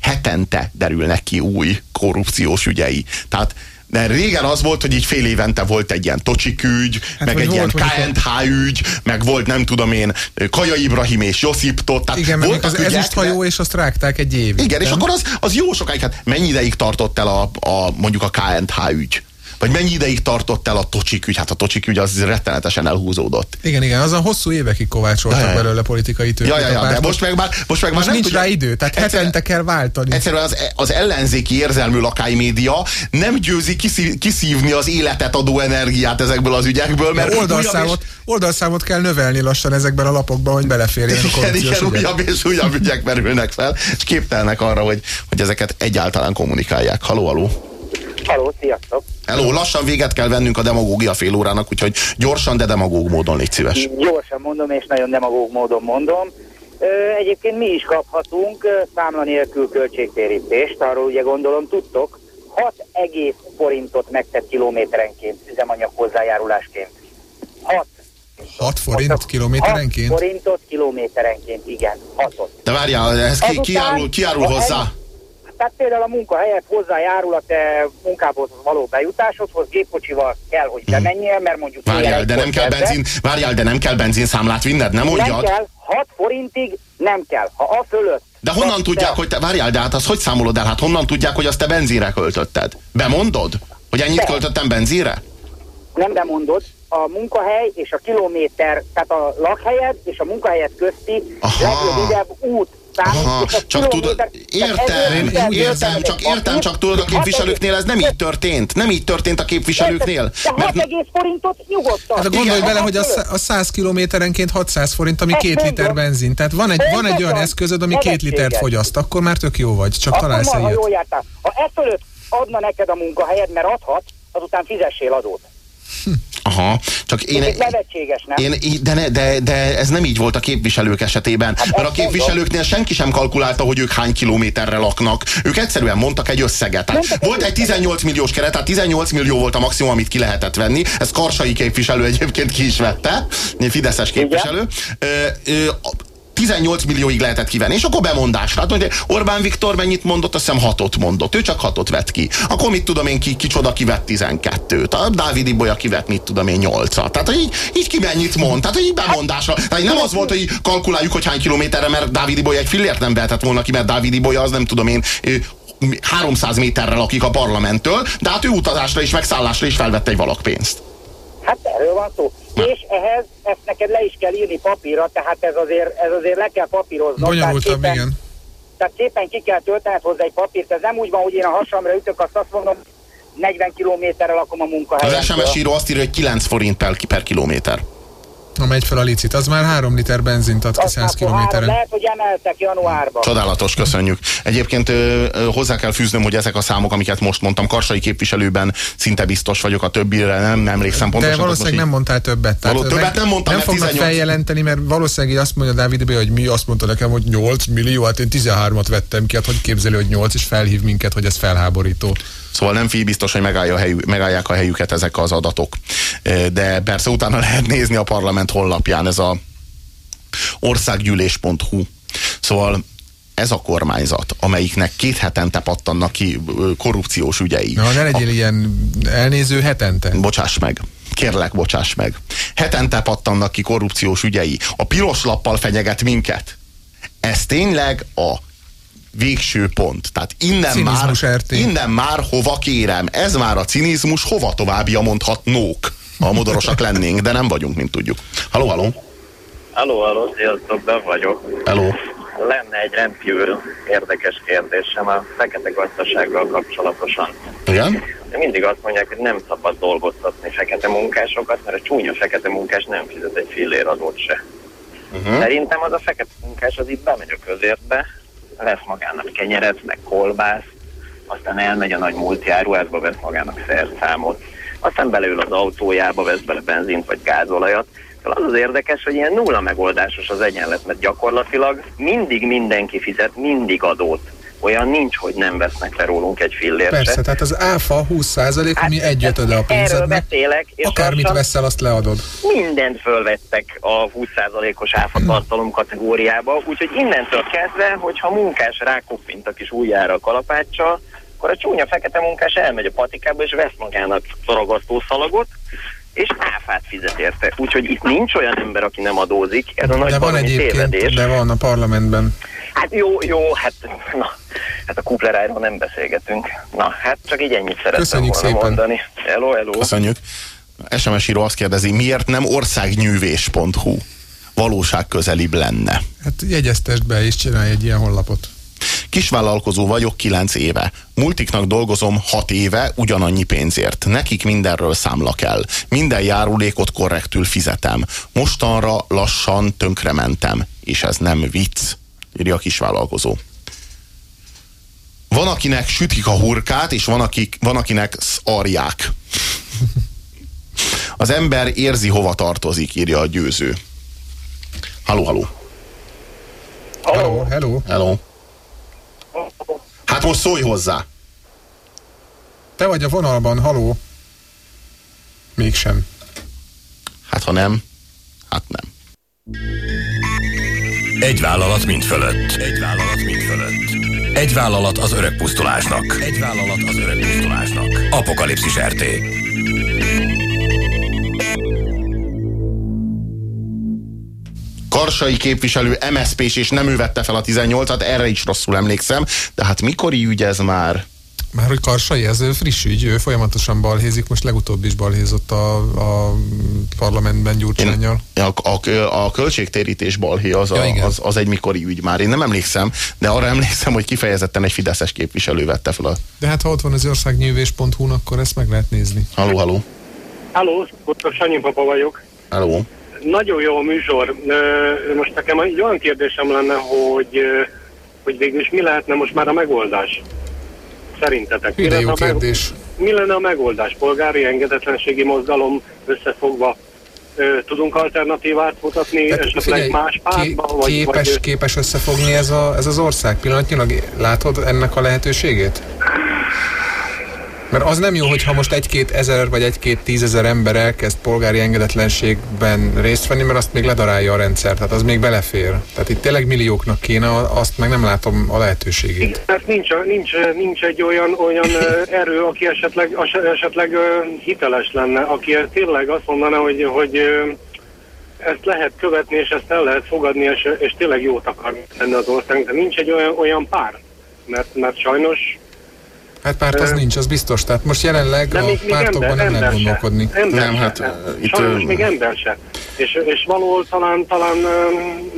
hetente derülnek ki új korrupciós ügyei. Tehát de régen az volt, hogy így fél évente volt egy ilyen Tocsik ügy, hát, meg egy ilyen volt mondjuk KNH ügy, meg volt nem tudom én Kaja Ibrahim és Josip Tott. Tehát Igen, voltak az ügyek, ezüsthajó, és azt rágták egy évig. igen, és nem? akkor az, az jó sokáig, hát mennyi ideig tartott el a, a mondjuk a KNH ügy? Vagy mennyi ideig tartott el a Tocsik ügy? Hát a Tocsik ügy az rettenetesen elhúzódott. Igen, igen, azon hosszú évekig kovácsoltak ja. belőle politikai tőkét. Ja, ja, a ja, de most meg már, most meg már most nem nincs tudja- rá idő, tehát Egyszer- hetente kell váltani. Egyszerűen az, az ellenzéki érzelmű lakálymédia nem győzi kiszív, kiszívni az életet adó energiát ezekből az ügyekből, mert újabb oldalszámot, oldalszámot kell növelni lassan ezekben a lapokban, hogy beleférjen a és, igen, korrupciós igen, újabb és újabb ügyek merülnek fel, és képtelnek arra, hogy, hogy ezeket egyáltalán kommunikálják. Haló, haló. Haló, sziasztok! Hello, lassan véget kell vennünk a demagógia fél órának, úgyhogy gyorsan, de demagóg módon légy szíves. Gyorsan mondom, és nagyon demagóg módon mondom. Egyébként mi is kaphatunk számla nélkül költségtérítést, arról ugye gondolom tudtok, 6 egész forintot megtett kilométerenként üzemanyag hozzájárulásként. 6 6 forint kilométerenként? forintot kilométerenként, igen, 6 De várjál, ez ki, kiárul, kiárul hozzá. Tehát például a munkahelyet hozzájárul a te munkából való bejutásodhoz, gépkocsival kell, hogy bemenjél, mert mondjuk... Várjál, de nem kell benzin, várjál, de nem kell benzinszámlát vinned, nem Nem mondjad? kell, 6 forintig nem kell. Ha a fölött... De honnan ha tudják, te- hogy te, várjál, de hát azt hogy számolod el? Hát honnan tudják, hogy azt te benzinre költötted? Bemondod? Hogy ennyit De. költöttem benzinre? Nem bemondod, a munkahely és a kilométer, tehát a lakhelyed és a munkahelyed közti legrövidebb út Aha, csak tudod, értem, értem, csak értem, csak tudod, a hat képviselőknél ez nem így történt. Nem így történt a képviselőknél. De 6 Mert egész forintot nyugodtan. Hát gondolj Igen, bele, hogy a, fölött. szá- a 100 kilométerenként 600 forint, ami Ezt két mondom. liter benzin. Tehát van egy, van egy olyan eszközöd, ami két litert Nevetséges. fogyaszt, akkor már tök jó vagy, csak Akkor találsz jártál. Ha e fölött adna neked a munkahelyed, mert adhat, azután fizessél adót. Aha, csak én, Ez nevetséges, nem? Én, de, ne, de, de ez nem így volt a képviselők esetében. Hát mert a képviselőknél senki sem kalkulálta, hogy ők hány kilométerre laknak. Ők egyszerűen mondtak egy összeget. Tehát volt egy 18 milliós keret, tehát 18 millió volt a maximum, amit ki lehetett venni. Ez Karsai képviselő egyébként ki is vette, fideszes képviselő. Ö, ö, 18 millióig lehetett kivenni, és akkor bemondásra. Hát, hogy Orbán Viktor mennyit mondott, azt hiszem hatot mondott. Ő csak hatot vett ki. Akkor mit tudom én, ki, kicsoda kivett 12-t. A Dávid Ibolya kivett, mit tudom én, 8-at. Tehát hogy így, így ki mennyit mond. Tehát hogy így bemondásra. Tehát nem az volt, hogy kalkuláljuk, hogy hány kilométerre, mert Dávid Ibolya egy fillért nem vehetett volna ki, mert Dávid Ibolya az nem tudom én, ö, 300 méterre lakik a parlamenttől, de hát ő utazásra és megszállásra is felvette egy valakpénzt. Hát erről van szó. És ehhez ezt neked le is kell írni papírra, tehát ez azért, ez azért le kell papírozni. Bonyolultabb, igen. Tehát szépen ki kell töltened hozzá egy papírt, ez nem úgy van, hogy én a hasamra ütök, azt azt mondom, 40 kilométerre lakom a munkahelyemtől. Az SMS író azt írja, hogy 9 forint per kilométer. Ha megy fel a licit, az már 3 liter benzint ad ki Azt 100 már három, kilométeren. lehet, hogy emeltek januárban. Csodálatos, köszönjük. Egyébként ö, ö, hozzá kell fűznöm, hogy ezek a számok, amiket most mondtam, Karsai képviselőben szinte biztos vagyok, a többire nem, nem emlékszem pontosan. De valószínűleg nem mondtál többet. Való- többet nem mondtam, Nem fognak 18. feljelenteni, mert valószínűleg azt mondja Dávid B., hogy mi azt mondta nekem, hogy 8 millió, hát én 13-at vettem ki, hát hogy képzeli, hogy 8, és felhív minket, hogy ez felháborító. Szóval nem biztos, hogy megállja a helyü, megállják a helyüket ezek az adatok. De persze utána [LAUGHS] lehet nézni a parlament honlapján, ez a országgyűlés.hu. Szóval ez a kormányzat, amelyiknek két hetente pattannak ki korrupciós ügyei. Na, ne legyél ilyen elnéző hetente. Bocsáss meg. Kérlek, bocsáss meg. Hetente pattannak ki korrupciós ügyei. A piros lappal fenyeget minket. Ez tényleg a végső pont. Tehát innen Cinizmus már, RT. innen már hova kérem. Ez már a cinizmus, hova továbbja mondhatnók. Ha modorosak lennénk, de nem vagyunk, mint tudjuk. Haló, haló. Halló, halló, sziasztok, be vagyok. Hello. Lenne egy rendkívül érdekes kérdésem a fekete gazdasággal kapcsolatosan. Igen? De mindig azt mondják, hogy nem szabad dolgoztatni fekete munkásokat, mert a csúnya fekete munkás nem fizet egy fillér adót se. Uh-huh. Szerintem az a fekete munkás az itt bemegy a közértbe, lesz magának kenyeret, meg kolbász, aztán elmegy a nagy multiáruházba, vesz magának szerszámot, aztán beleül az autójába, vesz bele benzint vagy gázolajat. Szóval az az érdekes, hogy ilyen nulla megoldásos az egyenlet, mert gyakorlatilag mindig mindenki fizet, mindig adót. Olyan nincs, hogy nem vesznek le rólunk egy fillért Persze, se. tehát az áfa 20% ami egy ötöde a Hát, Erről pénzednek. beszélek, és Akármit veszel, azt leadod. mindent fölvettek a 20%-os áfa tartalom kategóriába, úgyhogy innentől kezdve, hogyha munkás rákoppint a kis ujjára a kalapáccsal, akkor a csúnya fekete munkás elmegy a patikába és vesz magának szalagot, és áfát fizet érte. Úgyhogy itt nincs olyan ember, aki nem adózik. Ez a nagy De van egyébként, tévedés. de van a parlamentben. Hát jó, jó, hát, na, hát a kupleráról nem beszélgetünk. Na, hát csak így ennyit szerettem Köszönjük volna szépen. mondani. Hello, hello. Köszönjük. SMS író azt kérdezi, miért nem országnyűvés.hu? Valóság közelibb lenne. Hát jegyeztest be és csinálj egy ilyen honlapot. Kisvállalkozó vagyok 9 éve. Multiknak dolgozom 6 éve ugyanannyi pénzért. Nekik mindenről számla kell. Minden járulékot korrektül fizetem. Mostanra lassan tönkrementem. És ez nem vicc, írja a kisvállalkozó. Van, akinek sütik a hurkát, és van, akik, van akinek szarják. Az ember érzi, hova tartozik, írja a győző. Halló, halló. Hello, hello. Hello. Hát most szólj hozzá. Te vagy a vonalban, haló. Mégsem. Hát ha nem, hát nem. Egy vállalat mind fölött. Egy vállalat mind fölött. Egy vállalat az öreg pusztulásnak. Egy vállalat az öreg pusztulásnak. Apokalipszis RT. Karsai képviselő mszp és nem ő vette fel a 18-at, erre is rosszul emlékszem, de hát mikori ügy ez már? Már hogy Karsai, ez friss ügy, ő folyamatosan balhézik, most legutóbb is balhézott a, a parlamentben Gyurcsányjal. A, a, a költségtérítés balhé az, ja, a, az, az egy mikori ügy már. Én nem emlékszem, de arra emlékszem, hogy kifejezetten egy fideszes képviselő vette fel a... De hát ha ott van az országnyűvés.hu-n, akkor ezt meg lehet nézni. Haló, haló. Halló, Sanyi Papa vagyok. Halló. Nagyon jó a műsor. Most nekem egy olyan kérdésem lenne, hogy, hogy végül is mi lehetne most már a megoldás? Szerintetek? De jó kérdés. Mi lenne a megoldás? Polgári engedetlenségi mozgalom összefogva tudunk alternatívát mutatni, Tehát, esetleg figyelj, más pártba? Vagy, képes, vagy... képes összefogni ez, a, ez az ország pillanatnyilag? Látod ennek a lehetőségét? Mert az nem jó, hogyha most egy-két ezer vagy egy-két tízezer ember elkezd polgári engedetlenségben részt venni, mert azt még ledarálja a rendszer, tehát az még belefér. Tehát itt tényleg millióknak kéne, azt meg nem látom a lehetőségét. Mert nincs, nincs, nincs egy olyan, olyan erő, aki esetleg, esetleg hiteles lenne, aki tényleg azt mondaná, hogy, hogy ezt lehet követni, és ezt el lehet fogadni, és, és tényleg jót akar tenni az ország, de nincs egy olyan, olyan pár, mert, mert sajnos Hát párt az nincs, az biztos. Tehát most jelenleg De a még, pártokban ember, nem lehet gondolkodni. Ember nem, hát se. itt... Sajnos még ember se. És, és valahol talán, talán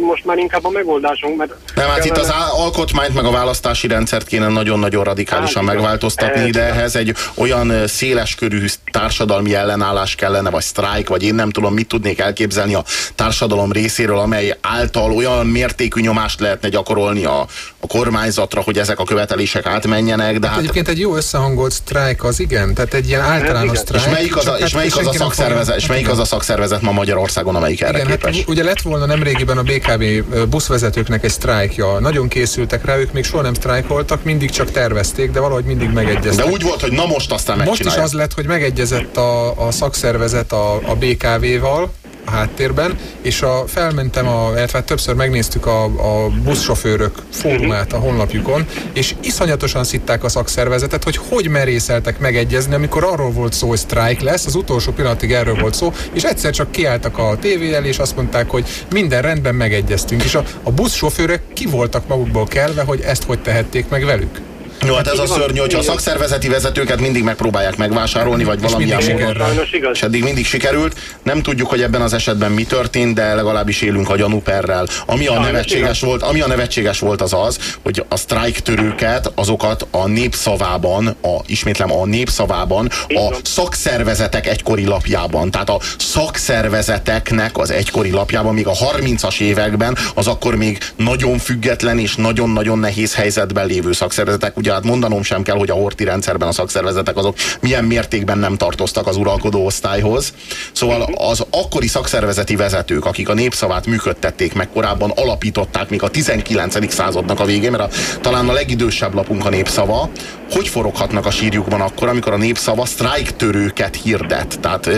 most már inkább a megoldásunk, mert... Nem, hát itt az alkotmányt meg a választási rendszert kéne nagyon-nagyon radikálisan hát, megváltoztatni, de ehhez egy olyan széleskörű társadalmi ellenállás kellene, vagy sztrájk, vagy én nem tudom, mit tudnék elképzelni a társadalom részéről, amely által olyan mértékű nyomást lehetne gyakorolni a, a kormányzatra, hogy ezek a követelések átmenjenek. De hát, hát egyébként egy jó összehangolt sztrájk az igen, tehát egy ilyen általános sztrájk. És melyik az a, és hát melyik az a szakszervezet, és melyik az a szakszervezet ma Magyarországon, amelyik erre igen, hát képes? Hát, ugye lett volna nemrégiben a BKB buszvezetőknek egy sztrájkja. Nagyon készültek rá, ők még soha nem sztrájkoltak, mindig csak tervezték, de valahogy mindig megegyeztek. De úgy volt, hogy na most aztán Most is az lett, hogy megegyezett a, a szakszervezet a, a BKV-val, háttérben, és a, felmentem, a, illetve többször megnéztük a, a buszsofőrök fórumát a honlapjukon, és iszonyatosan szitták a szakszervezetet, hogy hogy merészeltek megegyezni, amikor arról volt szó, hogy sztrájk lesz, az utolsó pillanatig erről volt szó, és egyszer csak kiálltak a tévé elé, és azt mondták, hogy minden rendben megegyeztünk, és a, a buszsofőrök ki voltak magukból kelve, hogy ezt hogy tehették meg velük. Jó, hát ez a szörnyű, hogyha a szakszervezeti vezetőket mindig megpróbálják megvásárolni, vagy valamilyen módon. És eddig mindig sikerült. Nem tudjuk, hogy ebben az esetben mi történt, de legalábbis élünk a gyanúperrel. Ami a nevetséges volt, ami a nevetséges volt az az, hogy a sztrájk törőket, azokat a népszavában, a, ismétlem a népszavában, a szakszervezetek egykori lapjában, tehát a szakszervezeteknek az egykori lapjában, még a 30-as években, az akkor még nagyon független és nagyon-nagyon nehéz helyzetben lévő szakszervezetek, ugye hát mondanom sem kell, hogy a horti rendszerben a szakszervezetek azok milyen mértékben nem tartoztak az uralkodó osztályhoz. Szóval az akkori szakszervezeti vezetők, akik a népszavát működtették meg korábban, alapították még a 19. századnak a végén, mert a, talán a legidősebb lapunk a népszava, hogy foroghatnak a sírjukban akkor, amikor a népszava sztrájktörőket hirdet. Tehát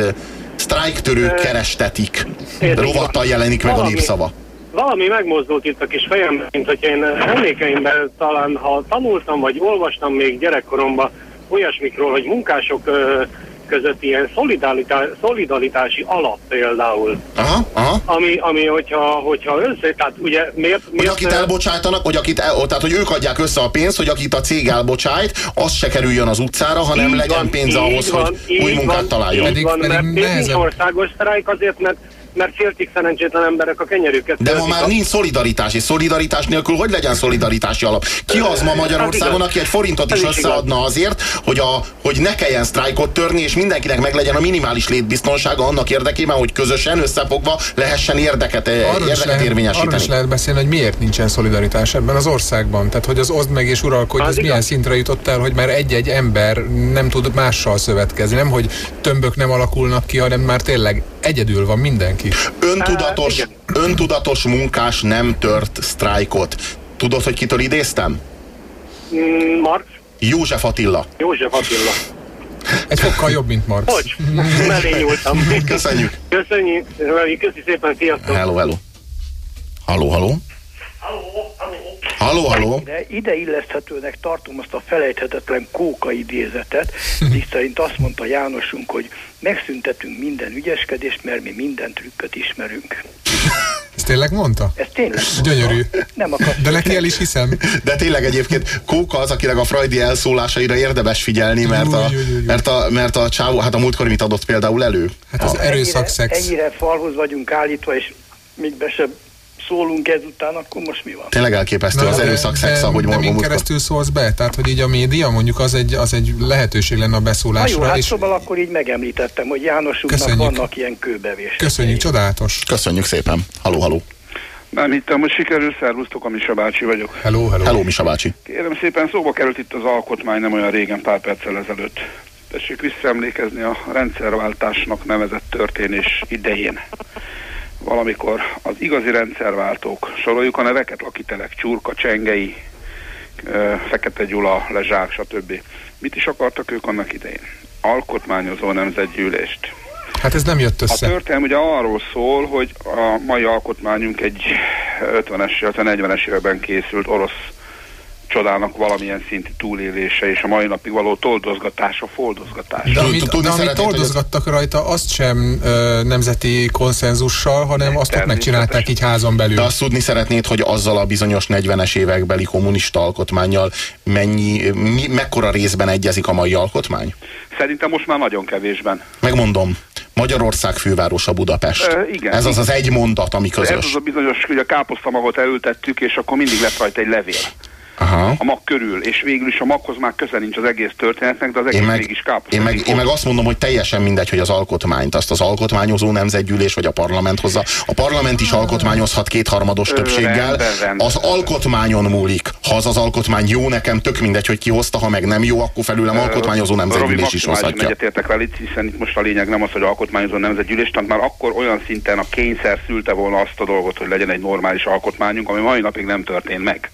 sztrájktörők kerestetik. Rovattal jelenik meg a népszava valami megmozdult itt a kis fejemben, mint hogy én emlékeimben talán, ha tanultam, vagy olvastam még gyerekkoromban olyasmikról, hogy munkások ö, között ilyen szolidaritá, szolidaritási alap például. Aha, aha. Ami, ami hogyha, hogyha össze, tehát ugye miért... miért hogy akit elbocsájtanak, hogy akit el, tehát hogy ők adják össze a pénzt, hogy akit a cég elbocsájt, az se kerüljön az utcára, hanem így legyen van, pénz ahhoz, van, hogy új munkát van, találjon. Pedig, van, pedig mert nehezebb. országos sztrájk azért, mert mert féltik szerencsétlen emberek a kenyerüket. De ma már nincs szolidaritás, és szolidaritás nélkül hogy legyen szolidaritási alap? Ki az ma Magyarországon, aki egy forintot is összeadna azért, hogy, a, hogy ne kelljen sztrájkot törni, és mindenkinek meg legyen a minimális létbiztonsága annak érdekében, hogy közösen összefogva lehessen érdeket, Arról is, érdeket lehet, arról érvényesíteni. is lehet beszélni, hogy miért nincsen szolidaritás ebben az országban. Tehát, hogy az oszd meg és uralkodj, Az az igaz. milyen szintre jutott el, hogy már egy-egy ember nem tud mással szövetkezni. Nem, hogy tömbök nem alakulnak ki, hanem már tényleg egyedül van mindenki. Öntudatos, öntudatos munkás nem tört sztrájkot. Tudod, hogy kitől idéztem? Mm, Marx, József Attila. József Attila. Egy fokkal jobb, mint Marx. Hogy? Mellé nyúltam. Köszönjük. Köszönjük. Köszi szépen, sziasztok. Hello, hello. Halló, halló. Halló, halló. De ide illeszthetőnek tartom azt a felejthetetlen kóka idézetet, mi szerint azt mondta Jánosunk, hogy megszüntetünk minden ügyeskedést, mert mi minden trükköt ismerünk. Ezt tényleg mondta? Ez tényleg Gyönyörű. Nem akar. De neki el is hiszem. De tényleg egyébként Kóka az, akinek a Freudi elszólásaira érdemes figyelni, mert a, mert a, mert a csávó, hát a múltkor mit adott például elő? Hát az ennyire, ennyire falhoz vagyunk állítva, és még be sem szólunk ezután, akkor most mi van? Tényleg elképesztő az de- erőszak szex, de ahogy nem mondom. én keresztül szólsz be? Tehát, hogy így a média mondjuk az egy, az egy lehetőség lenne a Na jó, beszólásra, hát és szóval akkor így megemlítettem, hogy Jánosunknak Köszönjük. vannak ilyen kőbevés. köszönjük, csodálatos. Köszönjük szépen. Haló, haló. Nem hittem, hogy sikerül, szervusztok, a Misa bácsi vagyok. Hello, hello. Hello, Misa bácsi. Kérem szépen, szóba került itt az alkotmány nem olyan régen, pár perccel ezelőtt. Tessék visszaemlékezni a rendszerváltásnak nevezett történés idején. Valamikor az igazi rendszerváltók, soroljuk a neveket, Lakitelek, Csurka, Csengei, Fekete Gyula, Lezsák, stb. Mit is akartak ők annak idején? Alkotmányozó nemzetgyűlést. Hát ez nem jött A össze. történelem ugye arról szól, hogy a mai alkotmányunk egy 50-es, illetve 40-es években készült orosz csodának valamilyen szintű túlélése, és a mai napig való toldozgatása, foldozgatása. De amit, de amit toldozgattak rajta, azt sem ö, nemzeti konszenzussal, hanem azt ott megcsinálták így házon belül. De azt tudni szeretnéd, hogy azzal a bizonyos 40-es évekbeli kommunista alkotmányjal mennyi, mi, mekkora részben egyezik a mai alkotmány? Szerintem most már nagyon kevésben. Megmondom, Magyarország fővárosa Budapest. Ö, igen, Ez az az egy mondat, ami Ez közös. az a bizonyos, hogy a káposztamagot elültettük, és akkor mindig lett rajta egy levél. Aha. A mag körül, és végül is a maghoz már köze nincs az egész történetnek, de az egész Én meg, mégis káposzta. én, meg, én meg azt mondom, hogy teljesen mindegy, hogy az alkotmányt, azt az alkotmányozó nemzetgyűlés vagy a parlament hozza. A parlament is alkotmányozhat kétharmados többséggel. rendben, rendben. Az alkotmányon múlik. Ha az az alkotmány jó, nekem tök mindegy, hogy ki hozta, ha meg nem jó, akkor felülem alkotmányozó nemzetgyűlés is hozhatja. egyetértek veled, hiszen itt most a lényeg nem az, hogy alkotmányozó nemzetgyűlés, tehát már akkor olyan szinten a kényszer szülte volna azt a dolgot, hogy legyen egy normális alkotmányunk, ami mai napig nem történt meg.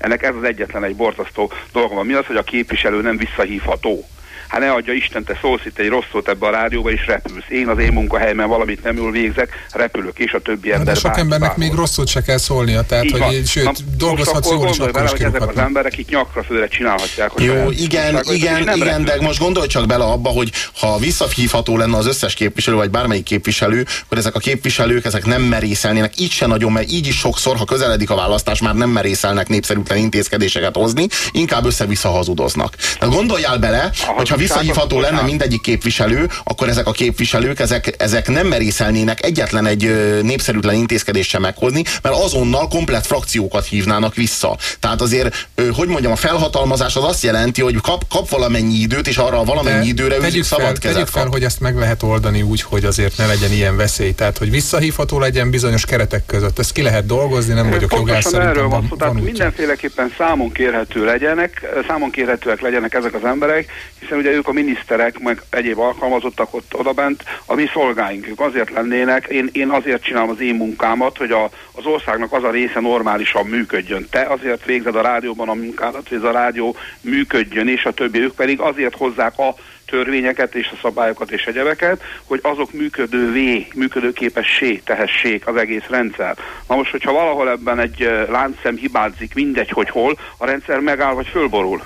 Ennek ez az egyetlen egy borzasztó dolga van. Mi az, hogy a képviselő nem visszahívható? Hát ne adja Isten, te szólsz itt egy rossz szót ebbe a rádióba, és repülsz. Én az én munkahelyemen valamit nem jól végzek, repülök, és a többi ember de sok bárki embernek bárhol. még rosszul se kell szólnia, tehát Így hogy van. sőt, Na, dolgozhatsz jól is, akkor is hogy ezek az emberek itt nyakra főre csinálhatják. a Jó, igen, igen, igen, repülnek. de most gondolj csak bele abba, hogy ha visszahívható lenne az összes képviselő, vagy bármelyik képviselő, akkor ezek a képviselők, ezek nem merészelnének, így se nagyon, mert így is sokszor, ha közeledik a választás, már nem merészelnek népszerűtlen intézkedéseket hozni, inkább össze-vissza hazudoznak. Tehát gondoljál bele, hogy ha visszahívható lenne mindegyik képviselő, akkor ezek a képviselők, ezek, ezek nem merészelnének egyetlen egy népszerűtlen intézkedést sem meghozni, mert azonnal komplet frakciókat hívnának vissza. Tehát azért, hogy mondjam, a felhatalmazás az azt jelenti, hogy kap, kap valamennyi időt, és arra valamennyi időre tegyük őzik fel, szabad tegyük kezet fel, kap. hogy ezt meg lehet oldani úgy, hogy azért ne legyen ilyen veszély. Tehát, hogy visszahívható legyen bizonyos keretek között. Ezt ki lehet dolgozni, nem vagyok jogász, Pontosan erről van van, szó, tehát van mindenféleképpen számon kérhető legyenek, számon kérhetőek legyenek ezek az emberek, hiszen ugye ők a miniszterek, meg egyéb alkalmazottak ott odabent, a mi szolgáink, ők azért lennének, én, én azért csinálom az én munkámat, hogy a, az országnak az a része normálisan működjön. Te azért végzed a rádióban a munkádat, hogy ez a rádió működjön, és a többi, ők pedig azért hozzák a törvényeket és a szabályokat és egyebeket, hogy azok működővé, működőképessé tehessék az egész rendszer. Na most, hogyha valahol ebben egy eh, láncszem hibázik, mindegy, hogy hol, a rendszer megáll vagy fölborul.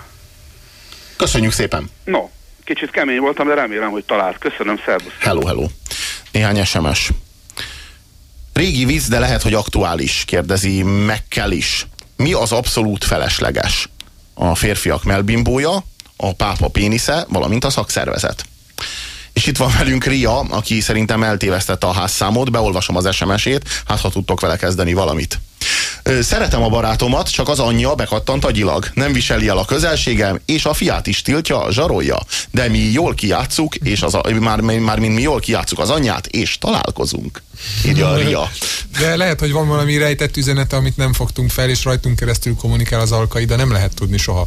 Köszönjük szépen. No, kicsit kemény voltam, de remélem, hogy talált. Köszönöm, szervusz. Hello, hello. Néhány SMS. Régi víz, de lehet, hogy aktuális, kérdezi Mekkel is. Mi az abszolút felesleges? A férfiak melbimbója, a pápa pénisze, valamint a szakszervezet. És itt van velünk Ria, aki szerintem eltévesztette a házszámot, beolvasom az SMS-ét, hát ha tudtok vele kezdeni valamit. Szeretem a barátomat, csak az anyja bekattant agyilag. Nem viseli el a közelségem, és a fiát is tiltja, zsarolja. De mi jól kijátszuk, és az, már, már mint mi jól kijátszuk az anyját, és találkozunk. Írja a Ria. De lehet, hogy van valami rejtett üzenete, amit nem fogtunk fel, és rajtunk keresztül kommunikál az alkai, de nem lehet tudni soha.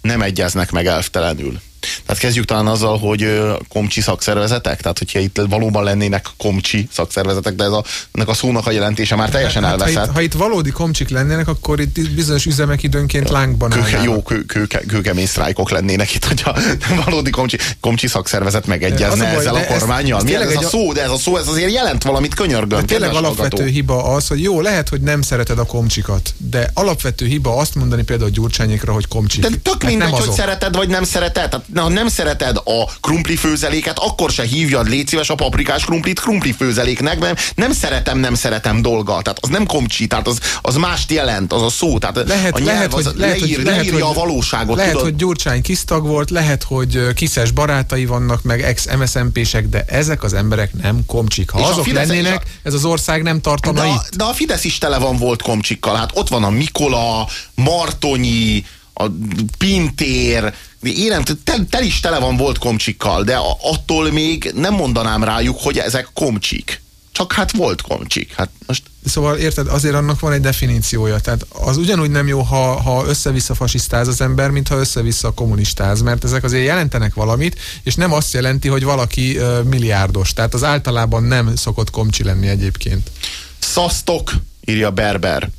nem egyeznek meg elvtelenül. Tehát kezdjük talán azzal, hogy komcsi szakszervezetek, tehát hogyha itt valóban lennének komcsi szakszervezetek, de ez a, ennek a szónak a jelentése már teljesen hát, elveszett. Ha itt, ha itt valódi komcsik lennének, akkor itt bizonyos üzemek időnként lángban kőke, Jó, kő, kőke, kőkemény sztrájkok lennének itt, hogyha valódi komcsi, komcsi szakszervezet megegyezne a baj, ezzel a kormányjal. Ez, ez a szó, de ez a szó, ez azért jelent valamit könyörgöm. De tényleg alapvető hallgató. hiba az, hogy jó, lehet, hogy nem szereted a komcsikat, de alapvető hiba azt mondani például Gyurcsányékra, hogy komcsik. De tök mindegy, hogy szereted vagy nem szereted. Tehát, ha nem szereted a krumpli főzeléket, akkor se hívjad, légy szíves a paprikás krumplit krumpli főzeléknek, mert nem szeretem, nem szeretem dolga. Tehát az nem komcsi, tehát az, az mást jelent, az a szó. Tehát lehet, a nyelv lehet, az hogy, lehet, leír, hogy, leírja lehet, a valóságot. Lehet, tudod? hogy Gyurcsány kisztag volt, lehet, hogy kiszes barátai vannak, meg ex-MSZMP-sek, de ezek az emberek nem komcsik. Ha És a azok Fidesz- lennének, és ez az ország nem tartana de, a, itt. de a Fidesz is tele van volt komcsikkal. Hát ott van a Mikola, Martonyi, a Pintér, Érem, tel, tel is tele van volt komcsikkal, de attól még nem mondanám rájuk, hogy ezek komcsik. Csak hát volt komcsik. Hát most Szóval érted, azért annak van egy definíciója. Tehát az ugyanúgy nem jó, ha, ha össze-vissza fasisztáz az ember, mint ha össze-vissza kommunistáz, mert ezek azért jelentenek valamit, és nem azt jelenti, hogy valaki uh, milliárdos. Tehát az általában nem szokott komcsi lenni egyébként. Szasztok, írja Berber.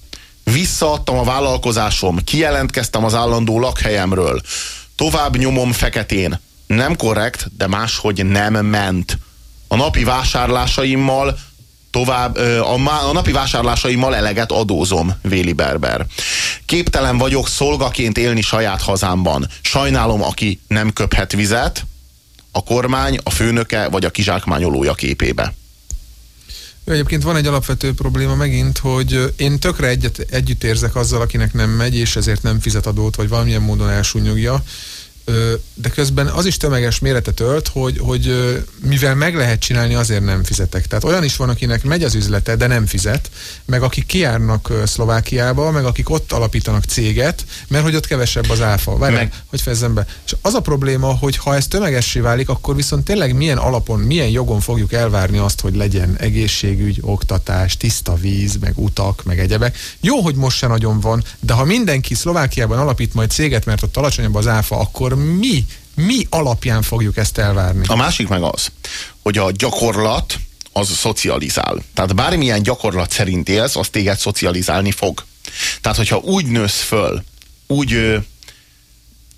Visszaadtam a vállalkozásom, kijelentkeztem az állandó lakhelyemről. Tovább nyomom feketén. Nem korrekt, de máshogy nem ment. A napi vásárlásaimmal tovább, a, a napi vásárlásaimmal eleget adózom, Véli Berber. Képtelen vagyok szolgaként élni saját hazámban. Sajnálom, aki nem köphet vizet, a kormány, a főnöke vagy a kizsákmányolója képébe. Jó, egyébként van egy alapvető probléma megint, hogy én tökre egyet, együtt érzek azzal, akinek nem megy, és ezért nem fizet adót, vagy valamilyen módon elsúnyogja de közben az is tömeges méretet ölt, hogy, hogy mivel meg lehet csinálni, azért nem fizetek. Tehát olyan is van, akinek megy az üzlete, de nem fizet, meg akik kiárnak Szlovákiába, meg akik ott alapítanak céget, mert hogy ott kevesebb az áfa. Várj, meg. hogy fejezzem be. És az a probléma, hogy ha ez tömegessé válik, akkor viszont tényleg milyen alapon, milyen jogon fogjuk elvárni azt, hogy legyen egészségügy, oktatás, tiszta víz, meg utak, meg egyebek. Jó, hogy most se nagyon van, de ha mindenki Szlovákiában alapít majd céget, mert ott alacsonyabb az áfa, akkor mi, mi alapján fogjuk ezt elvárni? A másik meg az, hogy a gyakorlat az szocializál. Tehát bármilyen gyakorlat szerint élsz, az téged szocializálni fog. Tehát, hogyha úgy nősz föl, úgy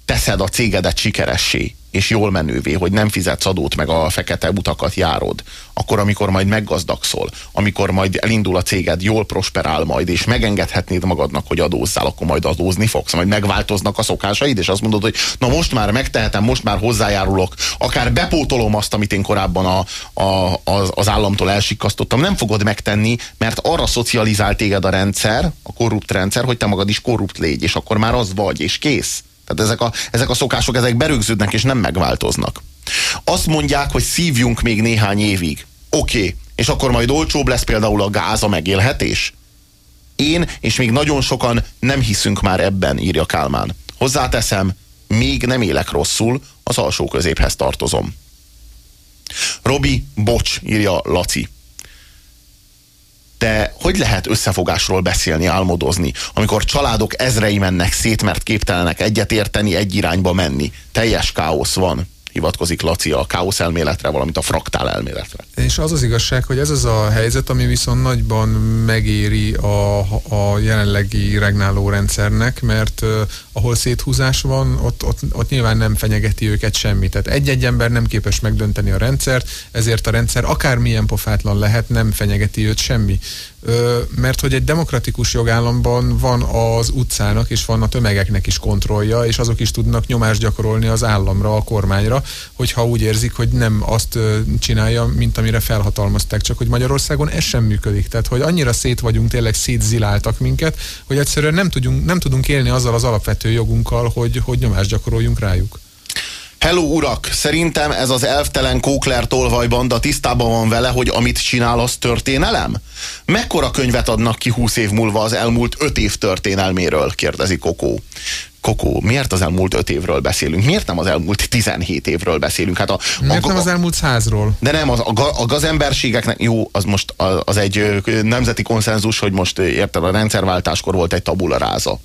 teszed a cégedet sikeressé, és jól menővé, hogy nem fizetsz adót, meg a fekete utakat járod, akkor amikor majd meggazdagszol, amikor majd elindul a céged, jól prosperál majd, és megengedhetnéd magadnak, hogy adózzál, akkor majd adózni fogsz, majd megváltoznak a szokásaid, és azt mondod, hogy na most már megtehetem, most már hozzájárulok, akár bepótolom azt, amit én korábban a, a, az, az államtól elsikasztottam, nem fogod megtenni, mert arra szocializál téged a rendszer, a korrupt rendszer, hogy te magad is korrupt légy, és akkor már az vagy, és kész. Tehát ezek a, ezek a szokások, ezek berögződnek és nem megváltoznak. Azt mondják, hogy szívjunk még néhány évig. Oké, okay. és akkor majd olcsóbb lesz például a gáz, a megélhetés? Én és még nagyon sokan nem hiszünk már ebben, írja Kálmán. Hozzáteszem, még nem élek rosszul, az alsó középhez tartozom. Robi, bocs, írja Laci de hogy lehet összefogásról beszélni, álmodozni, amikor családok ezrei mennek szét, mert képtelenek egyetérteni, egy irányba menni. Teljes káosz van, hivatkozik Laci a káosz elméletre, valamint a fraktál elméletre. És az az igazság, hogy ez az a helyzet, ami viszont nagyban megéri a, a jelenlegi regnáló rendszernek, mert uh, ahol széthúzás van, ott, ott, ott nyilván nem fenyegeti őket semmi. Tehát egy-egy ember nem képes megdönteni a rendszert, ezért a rendszer akármilyen pofátlan lehet, nem fenyegeti őt semmi. Mert hogy egy demokratikus jogállamban van az utcának és van a tömegeknek is kontrollja, és azok is tudnak nyomást gyakorolni az államra, a kormányra, hogyha úgy érzik, hogy nem azt csinálja, mint amire felhatalmazták. Csak hogy Magyarországon ez sem működik. Tehát, hogy annyira szét vagyunk, tényleg szétziláltak minket, hogy egyszerűen nem tudunk, nem tudunk élni azzal az alapvető jogunkkal, hogy, hogy nyomást gyakoroljunk rájuk. Hello urak, szerintem ez az elvtelen Kókler tolvajbanda tisztában van vele, hogy amit csinál, az történelem? Mekkora könyvet adnak ki 20 év múlva az elmúlt 5 év történelméről, kérdezi Kokó. Kokó, miért az elmúlt 5 évről beszélünk? Miért nem az elmúlt 17 évről beszélünk? Hát a, miért a, nem az elmúlt százról? De nem, az, a, a gazemberségeknek, jó, az most az egy nemzeti konszenzus, hogy most érted, a rendszerváltáskor volt egy tabula ráza.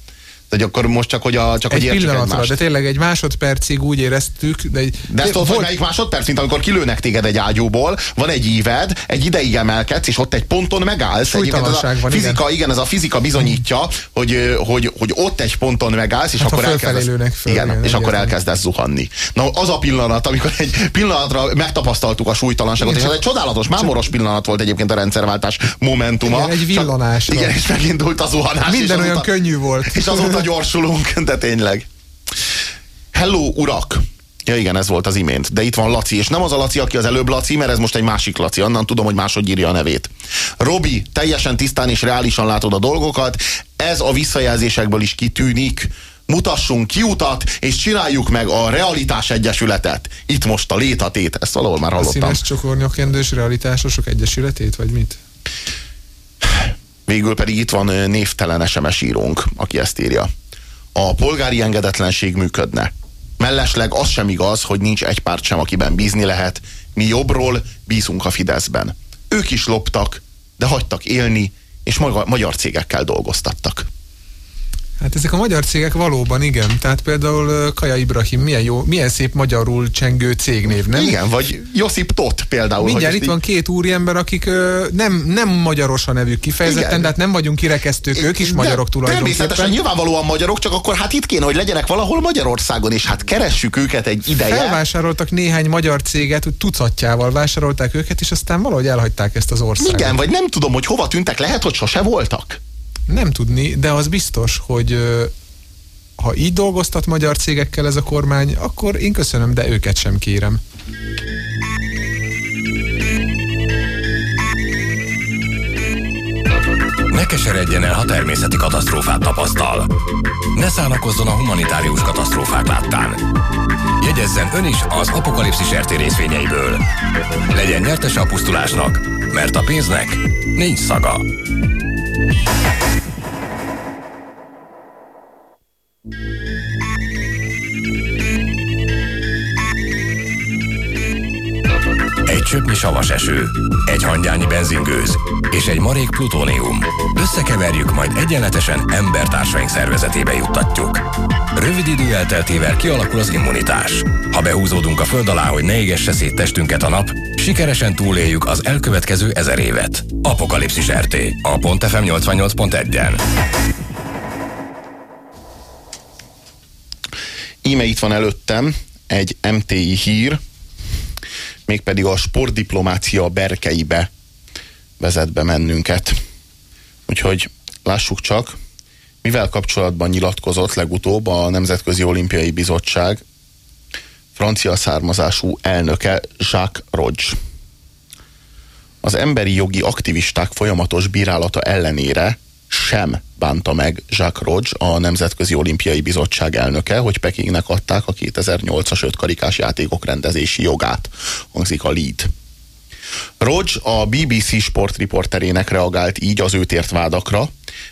De akkor most csak, hogy, a, csak egy hogy pillanatra, egymást. de tényleg egy másodpercig úgy éreztük. De, egy, de ezt tudod, volt... melyik másodperc, mint amikor kilőnek téged egy ágyúból, van egy íved, egy ideig emelkedsz, és ott egy ponton megállsz. Egyébként ez a van, fizika, igen. igen, ez a fizika bizonyítja, hogy, hogy, hogy ott egy ponton megállsz, és hát akkor elkezdesz, föl, igen, igen, és akkor elkezdesz zuhanni. Na, az a pillanat, amikor egy pillanatra megtapasztaltuk a súlytalanságot, igen, és ez egy csodálatos, mámoros pillanat volt egyébként a rendszerváltás momentuma. Igen, egy villanás. Igen, és megindult a zuhanás. Minden olyan azóta, könnyű volt. És azóta gyorsulunk [LAUGHS] de tényleg. Hello, urak! Ja igen, ez volt az imént. De itt van Laci, és nem az a Laci, aki az előbb Laci, mert ez most egy másik Laci, annan tudom, hogy máshogy írja a nevét. Robi, teljesen tisztán és reálisan látod a dolgokat, ez a visszajelzésekből is kitűnik. Mutassunk kiutat, és csináljuk meg a Realitás Egyesületet. Itt most a létatét, ezt valahol már hallottam. A színes csokornyokendős realitásosok egyesületét, vagy mit? Végül pedig itt van névtelen SMS írónk, aki ezt írja a polgári engedetlenség működne. Mellesleg az sem igaz, hogy nincs egy párt sem, akiben bízni lehet. Mi jobbról bízunk a Fideszben. Ők is loptak, de hagytak élni, és magyar cégekkel dolgoztattak. Hát ezek a magyar cégek valóban igen. Tehát például Kaja Ibrahim milyen jó, milyen szép magyarul csengő cégnév, nem? Igen, vagy Josip Tot például. Mindjárt itt így... van két úriember, akik ö, nem, nem magyaros a nevük kifejezetten, igen. de hát nem vagyunk kirekesztők, ők is de magyarok tulajdonképpen. Természetesen nyilvánvalóan magyarok, csak akkor hát itt kéne, hogy legyenek valahol Magyarországon, és hát keressük őket egy ideje. Felvásároltak néhány magyar céget, tucatjával vásárolták őket, és aztán valahogy elhagyták ezt az országot. Igen, vagy nem tudom, hogy hova tűntek, lehet, hogy sose voltak. Nem tudni, de az biztos, hogy ha így dolgoztat magyar cégekkel ez a kormány, akkor én köszönöm, de őket sem kérem. Ne keseredjen el, ha természeti katasztrófát tapasztal. Ne szánakozzon a humanitárius katasztrófák láttán. Jegyezzen ön is az apokalipszis RT részvényeiből. Legyen nyertes a pusztulásnak, mert a pénznek nincs szaga. Egy csöpnyi savas eső, egy hangyányi benzingőz és egy marék plutónium. Összekeverjük, majd egyenletesen embertársaink szervezetébe juttatjuk. Rövid idő elteltével kialakul az immunitás. Ha behúzódunk a föld alá, hogy ne égesse szét testünket a nap, sikeresen túléljük az elkövetkező ezer évet. Apokalipszis RT. A .fm 88.1-en. Íme itt van előttem egy MTI hír, mégpedig a sportdiplomácia berkeibe vezet be mennünket. Úgyhogy lássuk csak, mivel kapcsolatban nyilatkozott legutóbb a Nemzetközi Olimpiai Bizottság francia származású elnöke Jacques Rodge. Az emberi jogi aktivisták folyamatos bírálata ellenére sem bánta meg Jacques Rodge, a Nemzetközi Olimpiai Bizottság elnöke, hogy Pekingnek adták a 2008-as ötkarikás játékok rendezési jogát, hangzik a lead. Rodge a BBC sportriporterének reagált így az őt ért vádakra,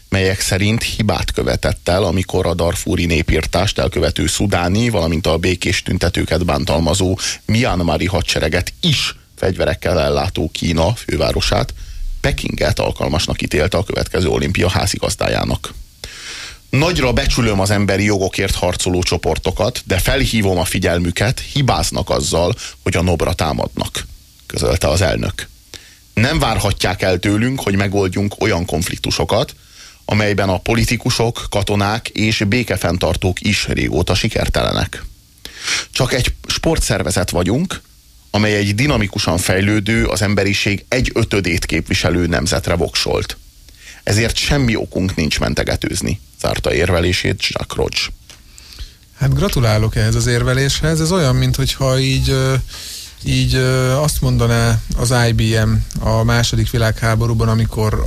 melyek szerint hibát követett el, amikor a Darfúri népírtást elkövető szudáni, valamint a békés tüntetőket bántalmazó Myanmari hadsereget is fegyverekkel ellátó Kína fővárosát Pekinget alkalmasnak ítélte a következő olimpia házigazdájának. Nagyra becsülöm az emberi jogokért harcoló csoportokat, de felhívom a figyelmüket, hibáznak azzal, hogy a nobra támadnak, közölte az elnök. Nem várhatják el tőlünk, hogy megoldjunk olyan konfliktusokat, amelyben a politikusok, katonák és békefenntartók is régóta sikertelenek. Csak egy sportszervezet vagyunk, amely egy dinamikusan fejlődő, az emberiség egy ötödét képviselő nemzetre voksolt. Ezért semmi okunk nincs mentegetőzni, zárta érvelését Jacques Roach. Hát gratulálok ehhez az érveléshez. Ez olyan, mintha így így azt mondaná az IBM a második világháborúban, amikor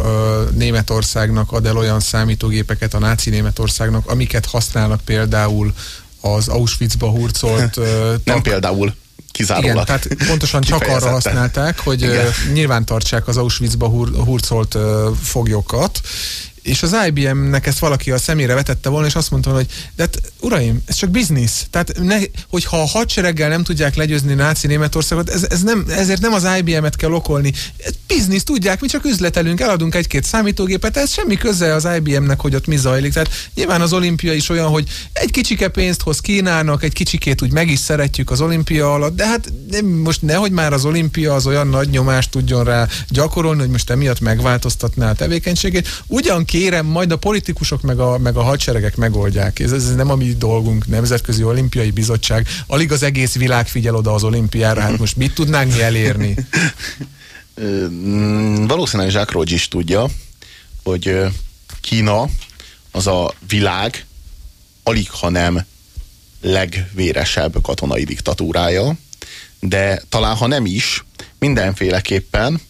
Németországnak ad el olyan számítógépeket a náci Németországnak, amiket használnak például az Auschwitzba hurcolt... [LAUGHS] Nem például kizárólag. Igen, tehát pontosan csak arra használták, hogy Igen. nyilván tartsák az Auschwitzba hur, hurcolt foglyokat, és az IBM-nek ezt valaki a szemére vetette volna, és azt mondta, hogy de hát, uraim, ez csak biznisz. Tehát, ne, hogyha a hadsereggel nem tudják legyőzni náci Németországot, ez, ez nem, ezért nem az IBM-et kell okolni. Ez biznisz, tudják, mi csak üzletelünk, eladunk egy-két számítógépet, ez semmi köze az IBM-nek, hogy ott mi zajlik. Tehát nyilván az olimpia is olyan, hogy egy kicsike pénzt hoz Kínának, egy kicsikét úgy meg is szeretjük az olimpia alatt, de hát nem, most nehogy már az olimpia az olyan nagy nyomást tudjon rá gyakorolni, hogy most emiatt megváltoztatná a tevékenységét. Ugyan kérem, majd a politikusok meg a, meg a hadseregek megoldják. Ez, ez nem a mi dolgunk, Nemzetközi Olimpiai Bizottság. Alig az egész világ figyel oda az olimpiára, hát most mit tudnánk mi elérni? [LAUGHS] Valószínűleg Jacques Rogy is tudja, hogy Kína az a világ alig, ha nem legvéresebb katonai diktatúrája, de talán ha nem is, mindenféleképpen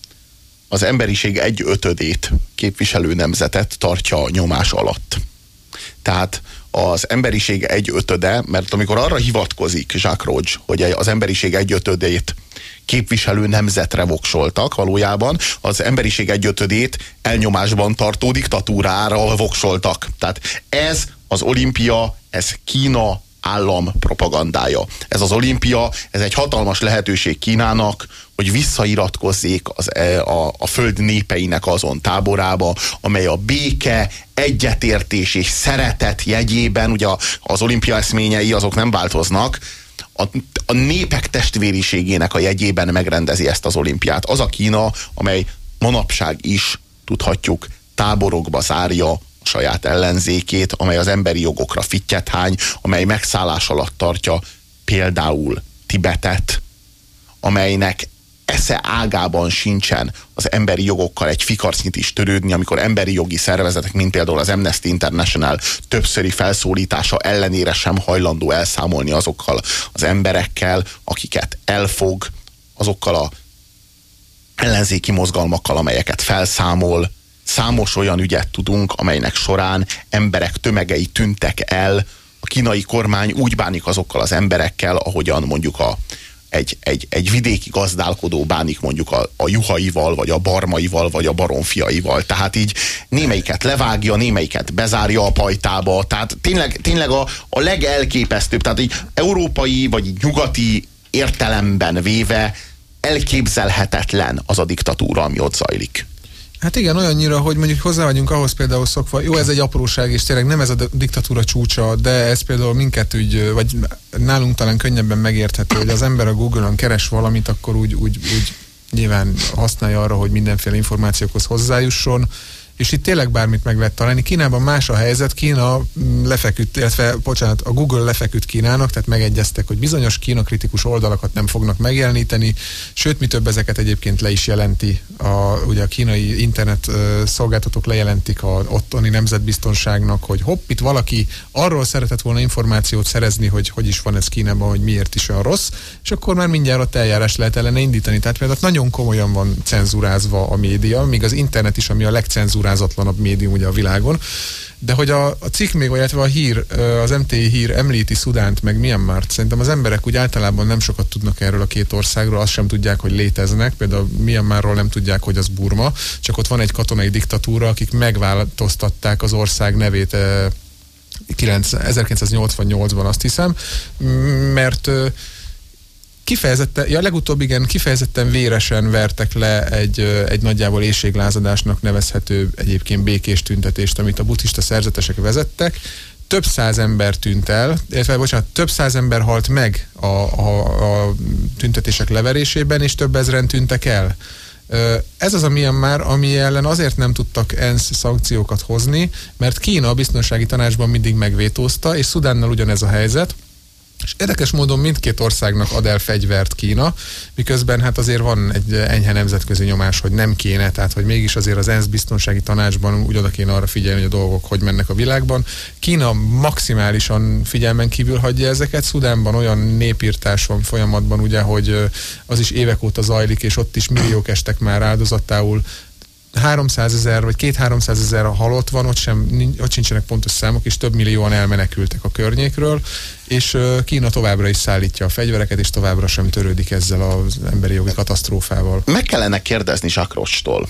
az emberiség egy ötödét képviselő nemzetet tartja a nyomás alatt. Tehát az emberiség egy ötöde, mert amikor arra hivatkozik Jacques Roach, hogy az emberiség egy ötödét képviselő nemzetre voksoltak valójában, az emberiség egy ötödét elnyomásban tartó diktatúrára voksoltak. Tehát ez az olimpia, ez Kína állam propagandája. Ez az olimpia, ez egy hatalmas lehetőség Kínának, hogy visszairatkozzék az, e, a, a föld népeinek azon táborába, amely a béke, egyetértés és szeretet jegyében, ugye az olimpia eszményei azok nem változnak, a, a népek testvériségének a jegyében megrendezi ezt az olimpiát. Az a Kína, amely manapság is, tudhatjuk, táborokba zárja saját ellenzékét, amely az emberi jogokra fittyet hány, amely megszállás alatt tartja például Tibetet, amelynek esze ágában sincsen az emberi jogokkal egy fikarcnyit is törődni, amikor emberi jogi szervezetek, mint például az Amnesty International többszöri felszólítása ellenére sem hajlandó elszámolni azokkal az emberekkel, akiket elfog, azokkal a ellenzéki mozgalmakkal, amelyeket felszámol, Számos olyan ügyet tudunk, amelynek során emberek tömegei tűntek el, a kínai kormány úgy bánik azokkal az emberekkel, ahogyan mondjuk a, egy, egy, egy vidéki gazdálkodó bánik mondjuk a, a juhaival, vagy a barmaival, vagy a baronfiaival. Tehát így némelyiket levágja, némelyiket bezárja a pajtába. Tehát tényleg, tényleg a, a legelképesztőbb, tehát így európai, vagy így nyugati értelemben véve elképzelhetetlen az a diktatúra, ami ott zajlik. Hát igen, olyannyira, hogy mondjuk hozzá vagyunk ahhoz például szokva, jó, ez egy apróság, és tényleg nem ez a diktatúra csúcsa, de ez például minket úgy, vagy nálunk talán könnyebben megérthető, hogy az ember a Google-on keres valamit, akkor úgy, úgy, úgy nyilván használja arra, hogy mindenféle információkhoz hozzájusson, és itt tényleg bármit meg lehet találni. Kínában más a helyzet, Kína mm, lefeküdt, illetve, bocsánat, a Google lefeküdt Kínának, tehát megegyeztek, hogy bizonyos Kína kritikus oldalakat nem fognak megjeleníteni, sőt, mi több ezeket egyébként le is jelenti, a, ugye a kínai internet szolgáltatók lejelentik a ottani nemzetbiztonságnak, hogy hopp, itt valaki arról szeretett volna információt szerezni, hogy hogy is van ez Kínában, hogy miért is olyan rossz, és akkor már mindjárt ott eljárás lehet ellene indítani. Tehát például nagyon komolyan van cenzurázva a média, míg az internet is, ami a legcenzurázva cenzúrázatlanabb médium ugye a világon. De hogy a, a cikk még, illetve a hír, az MTI hír említi Szudánt, meg Myanmart, szerintem az emberek úgy általában nem sokat tudnak erről a két országról, azt sem tudják, hogy léteznek, például Myanmarról nem tudják, hogy az Burma, csak ott van egy katonai diktatúra, akik megváltoztatták az ország nevét 1988-ban azt hiszem, mert kifejezetten, ja legutóbb igen, kifejezetten véresen vertek le egy, egy nagyjából éjséglázadásnak nevezhető egyébként békés tüntetést, amit a buddhista szerzetesek vezettek. Több száz ember tűnt el, illetve bocsánat, több száz ember halt meg a, a, a tüntetések leverésében, és több ezren tűntek el. Ez az a Myanmar, ami ellen azért nem tudtak ENSZ szankciókat hozni, mert Kína a biztonsági tanácsban mindig megvétózta, és Szudánnal ugyanez a helyzet. És érdekes módon mindkét országnak ad el fegyvert Kína, miközben hát azért van egy enyhe nemzetközi nyomás, hogy nem kéne, tehát hogy mégis azért az ENSZ biztonsági tanácsban úgy oda kéne arra figyelni, hogy a dolgok hogy mennek a világban. Kína maximálisan figyelmen kívül hagyja ezeket, Szudánban olyan népírtás van folyamatban, ugye, hogy az is évek óta zajlik, és ott is milliók estek már áldozatául 300 ezer vagy 2-300 ezer halott van, ott, sem, ott sincsenek pontos számok, és több millióan elmenekültek a környékről, és Kína továbbra is szállítja a fegyvereket, és továbbra sem törődik ezzel az emberi jogi katasztrófával. Meg kellene kérdezni Zsakrostól,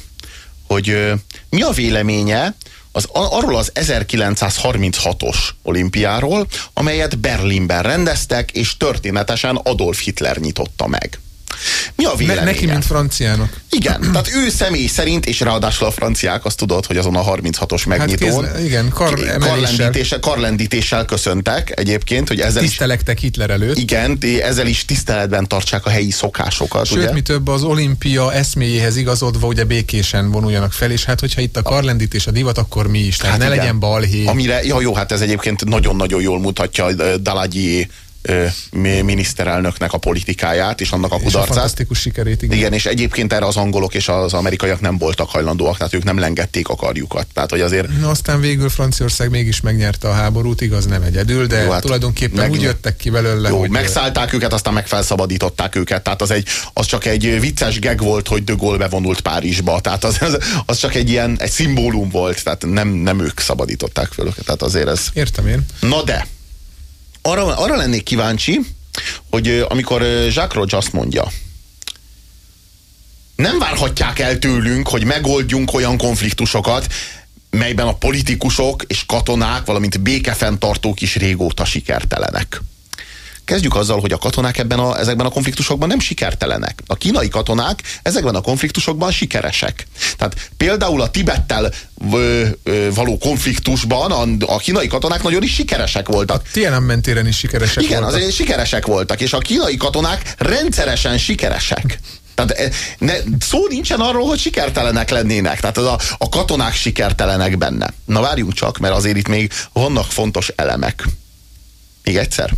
hogy mi a véleménye az, arról az 1936-os olimpiáról, amelyet Berlinben rendeztek, és történetesen Adolf Hitler nyitotta meg. Mi a véleménye? Ne, neki, mint franciának. Igen, tehát ő személy szerint, és ráadásul a franciák azt tudod, hogy azon a 36-os megnyitón hát kéz, igen, kar karlendítéssel, karlendítéssel köszöntek egyébként, hogy ezzel Tisztelektek is, Hitler előtt. Igen, ezzel is tiszteletben tartsák a helyi szokásokat. Sőt, ugye? mi több az olimpia eszméjéhez igazodva, ugye békésen vonuljanak fel, és hát hogyha itt a karlendítés a divat, akkor mi is, tehát hát ne igen. legyen balhé. Amire, ja, jó, hát ez egyébként nagyon-nagyon jól mutatja Dalagyi miniszterelnöknek a politikáját és annak a kudarcát. És a fantasztikus sikerét, igen. igen. és egyébként erre az angolok és az amerikaiak nem voltak hajlandóak, tehát ők nem lengették a karjukat. Tehát, hogy azért... Na, aztán végül Franciaország mégis megnyerte a háborút, igaz, nem egyedül, de jó, hát tulajdonképpen meg, úgy jöttek ki belőle, jó, hogy... megszállták őket, aztán megfelszabadították őket, tehát az, egy, az csak egy vicces geg volt, hogy de Gaulle bevonult Párizsba, tehát az, az, az csak egy ilyen, egy szimbólum volt, tehát nem, nem ők szabadították fel őket, tehát azért ez... Értem én. Na de, arra, arra lennék kíváncsi, hogy amikor Jacques Roach azt mondja, nem várhatják el tőlünk, hogy megoldjunk olyan konfliktusokat, melyben a politikusok és katonák, valamint békefenntartók is régóta sikertelenek. Kezdjük azzal, hogy a katonák ebben a, ezekben a konfliktusokban nem sikertelenek. A kínai katonák ezekben a konfliktusokban sikeresek. Tehát például a Tibettel ö, ö, való konfliktusban a, a kínai katonák nagyon is sikeresek voltak. A Tiananmen téren is sikeresek Igen, voltak. azért sikeresek voltak, és a kínai katonák rendszeresen sikeresek. Tehát e, ne, szó nincsen arról, hogy sikertelenek lennének. Tehát az a, a katonák sikertelenek benne. Na várjunk csak, mert azért itt még vannak fontos elemek. Még egyszer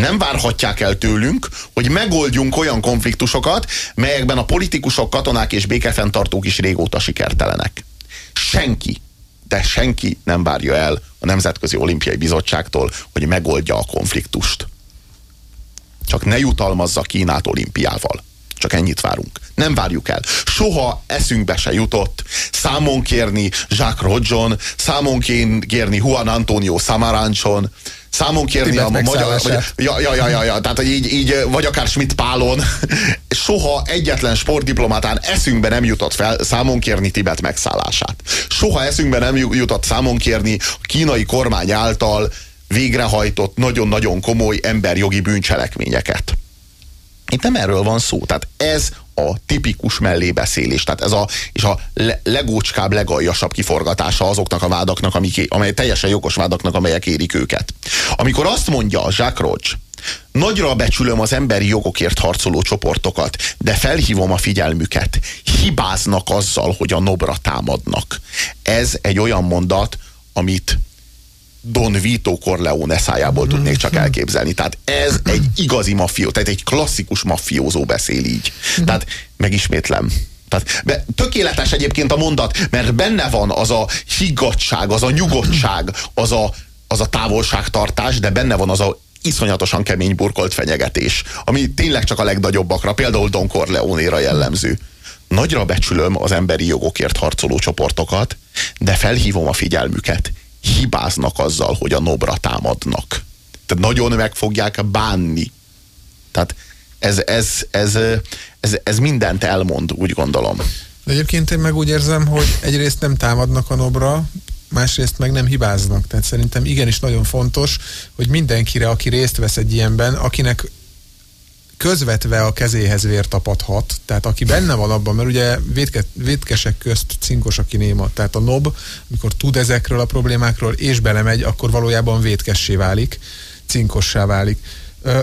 nem várhatják el tőlünk, hogy megoldjunk olyan konfliktusokat, melyekben a politikusok, katonák és békefenntartók is régóta sikertelenek. Senki, de senki nem várja el a Nemzetközi Olimpiai Bizottságtól, hogy megoldja a konfliktust. Csak ne jutalmazza Kínát olimpiával. Csak ennyit várunk. Nem várjuk el. Soha eszünkbe se jutott számon kérni Jacques Rodjon, számon kérni Juan Antonio Samaranchon, számon kérni a magyar, vagy, ja, ja, ja, ja, ja, tehát hogy így, így, vagy akár Schmidt Pálon, [LAUGHS] soha egyetlen sportdiplomatán eszünkbe nem jutott fel számon kérni Tibet megszállását. Soha eszünkbe nem jutott számon kérni a kínai kormány által végrehajtott nagyon-nagyon komoly emberjogi bűncselekményeket. Itt nem erről van szó. Tehát ez a tipikus mellébeszélés. Tehát ez a, és a le, legócskább, legaljasabb kiforgatása azoknak a vádaknak, amik, amely teljesen jogos vádaknak, amelyek érik őket. Amikor azt mondja Jacques Roach, Nagyra becsülöm az emberi jogokért harcoló csoportokat, de felhívom a figyelmüket. Hibáznak azzal, hogy a nobra támadnak. Ez egy olyan mondat, amit Don Vito Corleone szájából tudnék csak elképzelni. Tehát ez egy igazi maffió, tehát egy klasszikus maffiózó beszél így. Tehát megismétlem. Tehát be, tökéletes egyébként a mondat, mert benne van az a higgadság, az a nyugodtság, az a, az a távolságtartás, de benne van az a iszonyatosan kemény burkolt fenyegetés, ami tényleg csak a legnagyobbakra, például Don Corleone-ra jellemző. Nagyra becsülöm az emberi jogokért harcoló csoportokat, de felhívom a figyelmüket hibáznak azzal, hogy a nobra támadnak. Tehát nagyon meg fogják bánni. Tehát ez, ez, ez, ez, ez mindent elmond, úgy gondolom. De egyébként én meg úgy érzem, hogy egyrészt nem támadnak a nobra, másrészt meg nem hibáznak. Tehát szerintem igenis nagyon fontos, hogy mindenkire, aki részt vesz egy ilyenben, akinek közvetve a kezéhez vér tapadhat, tehát aki benne van abban, mert ugye védke, védkesek közt cinkos, aki néma, tehát a nob, amikor tud ezekről a problémákról és belemegy, akkor valójában védkessé válik, cinkossá válik.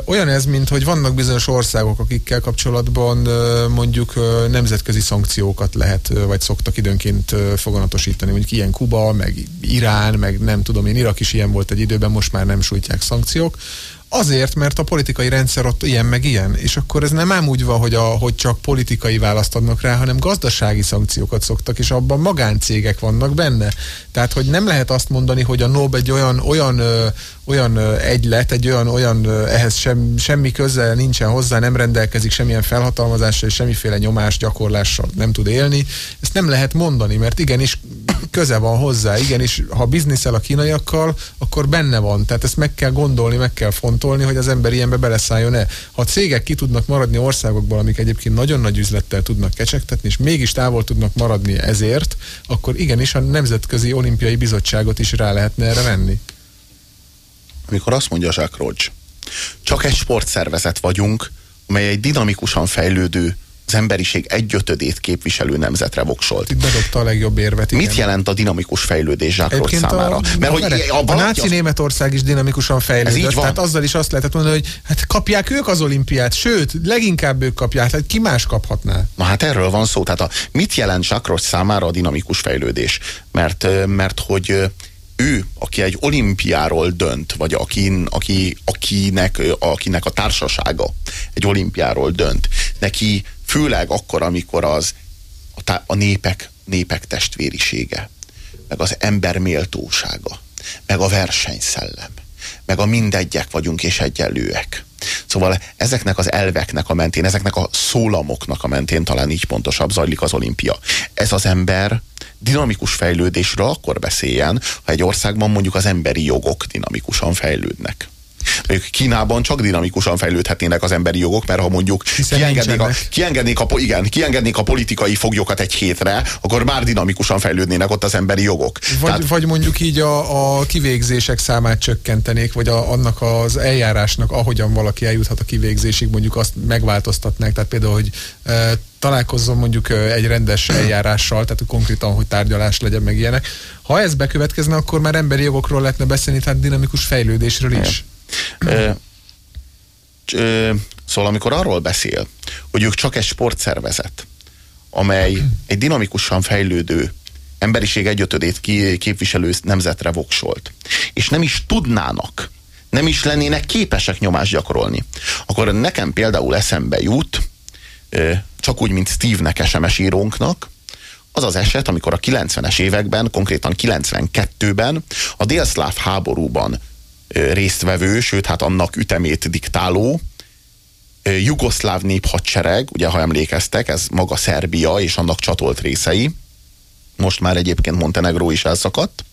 Olyan ez, mint hogy vannak bizonyos országok, akikkel kapcsolatban mondjuk nemzetközi szankciókat lehet, vagy szoktak időnként foganatosítani. Mondjuk ilyen Kuba, meg Irán, meg nem tudom én, Irak is ilyen volt egy időben, most már nem sújtják szankciók. Azért, mert a politikai rendszer ott ilyen meg ilyen, és akkor ez nem ám úgy van, hogy, a, hogy csak politikai választ adnak rá, hanem gazdasági szankciókat szoktak, és abban magáncégek vannak benne. Tehát, hogy nem lehet azt mondani, hogy a NOB egy olyan, olyan, olyan egylet, egy olyan, olyan ehhez sem, semmi köze nincsen hozzá, nem rendelkezik semmilyen felhatalmazással és semmiféle nyomás gyakorlással nem tud élni. Ezt nem lehet mondani, mert igenis köze van hozzá, igenis, ha bizniszel a kínaiakkal, akkor benne van. Tehát ezt meg kell gondolni, meg kell fontolni, hogy az ember ilyenbe beleszálljon-e. Ha cégek ki tudnak maradni országokból, amik egyébként nagyon nagy üzlettel tudnak kecsegtetni, és mégis távol tudnak maradni ezért, akkor igenis a Nemzetközi Olimpiai Bizottságot is rá lehetne erre venni. Amikor azt mondja Jacques Roach, csak egy sportszervezet vagyunk, amely egy dinamikusan fejlődő az emberiség egyötödét képviselő nemzetre voksolt. Itt bedobta a legjobb érvet. Igen. Mit jelent a dinamikus fejlődés Zsákrot számára? A, Mert hogy a, a náci az... Németország is dinamikusan fejlődött. Ez így van. Tehát azzal is azt lehetett mondani, hogy hát kapják ők az olimpiát, sőt, leginkább ők kapják, hát ki más kaphatná? Na hát erről van szó. Tehát a, mit jelent Zsákrot számára a dinamikus fejlődés? Mert, mert hogy ő, aki egy olimpiáról dönt, vagy akin, aki, akinek, akinek a társasága egy olimpiáról dönt, neki főleg akkor, amikor az a, tá- a népek, népek testvérisége, meg az ember méltósága, meg a versenyszellem, meg a mindegyek vagyunk és egyenlőek. Szóval ezeknek az elveknek a mentén, ezeknek a szólamoknak a mentén talán így pontosabb zajlik az olimpia. Ez az ember dinamikus fejlődésről akkor beszéljen, ha egy országban mondjuk az emberi jogok dinamikusan fejlődnek. Mondjuk Kínában csak dinamikusan fejlődhetnének az emberi jogok, mert ha mondjuk kiengednék a, kiengednék, a, igen, kiengednék a politikai foglyokat egy hétre, akkor már dinamikusan fejlődnének ott az emberi jogok. Vagy, Tehát... vagy mondjuk így a, a kivégzések számát csökkentenék, vagy a, annak az eljárásnak, ahogyan valaki eljuthat a kivégzésig, mondjuk azt megváltoztatnák. Tehát például, hogy e, találkozzon mondjuk egy rendes [CLEARS THROAT] eljárással, tehát konkrétan, hogy tárgyalás legyen meg ilyenek. Ha ez bekövetkezne, akkor már emberi jogokról lehetne beszélni, tehát dinamikus fejlődésről is. Ö, ö, szóval amikor arról beszél, hogy ők csak egy sportszervezet, amely egy dinamikusan fejlődő emberiség egyötödét képviselő nemzetre voksolt, és nem is tudnának, nem is lennének képesek nyomást gyakorolni, akkor nekem például eszembe jut, csak úgy, mint Steve-nek SMS írónknak, az az eset, amikor a 90-es években, konkrétan 92-ben a délszláv háborúban résztvevő, sőt hát annak ütemét diktáló jugoszláv néphadsereg, ugye ha emlékeztek, ez maga Szerbia és annak csatolt részei, most már egyébként Montenegró is elszakadt,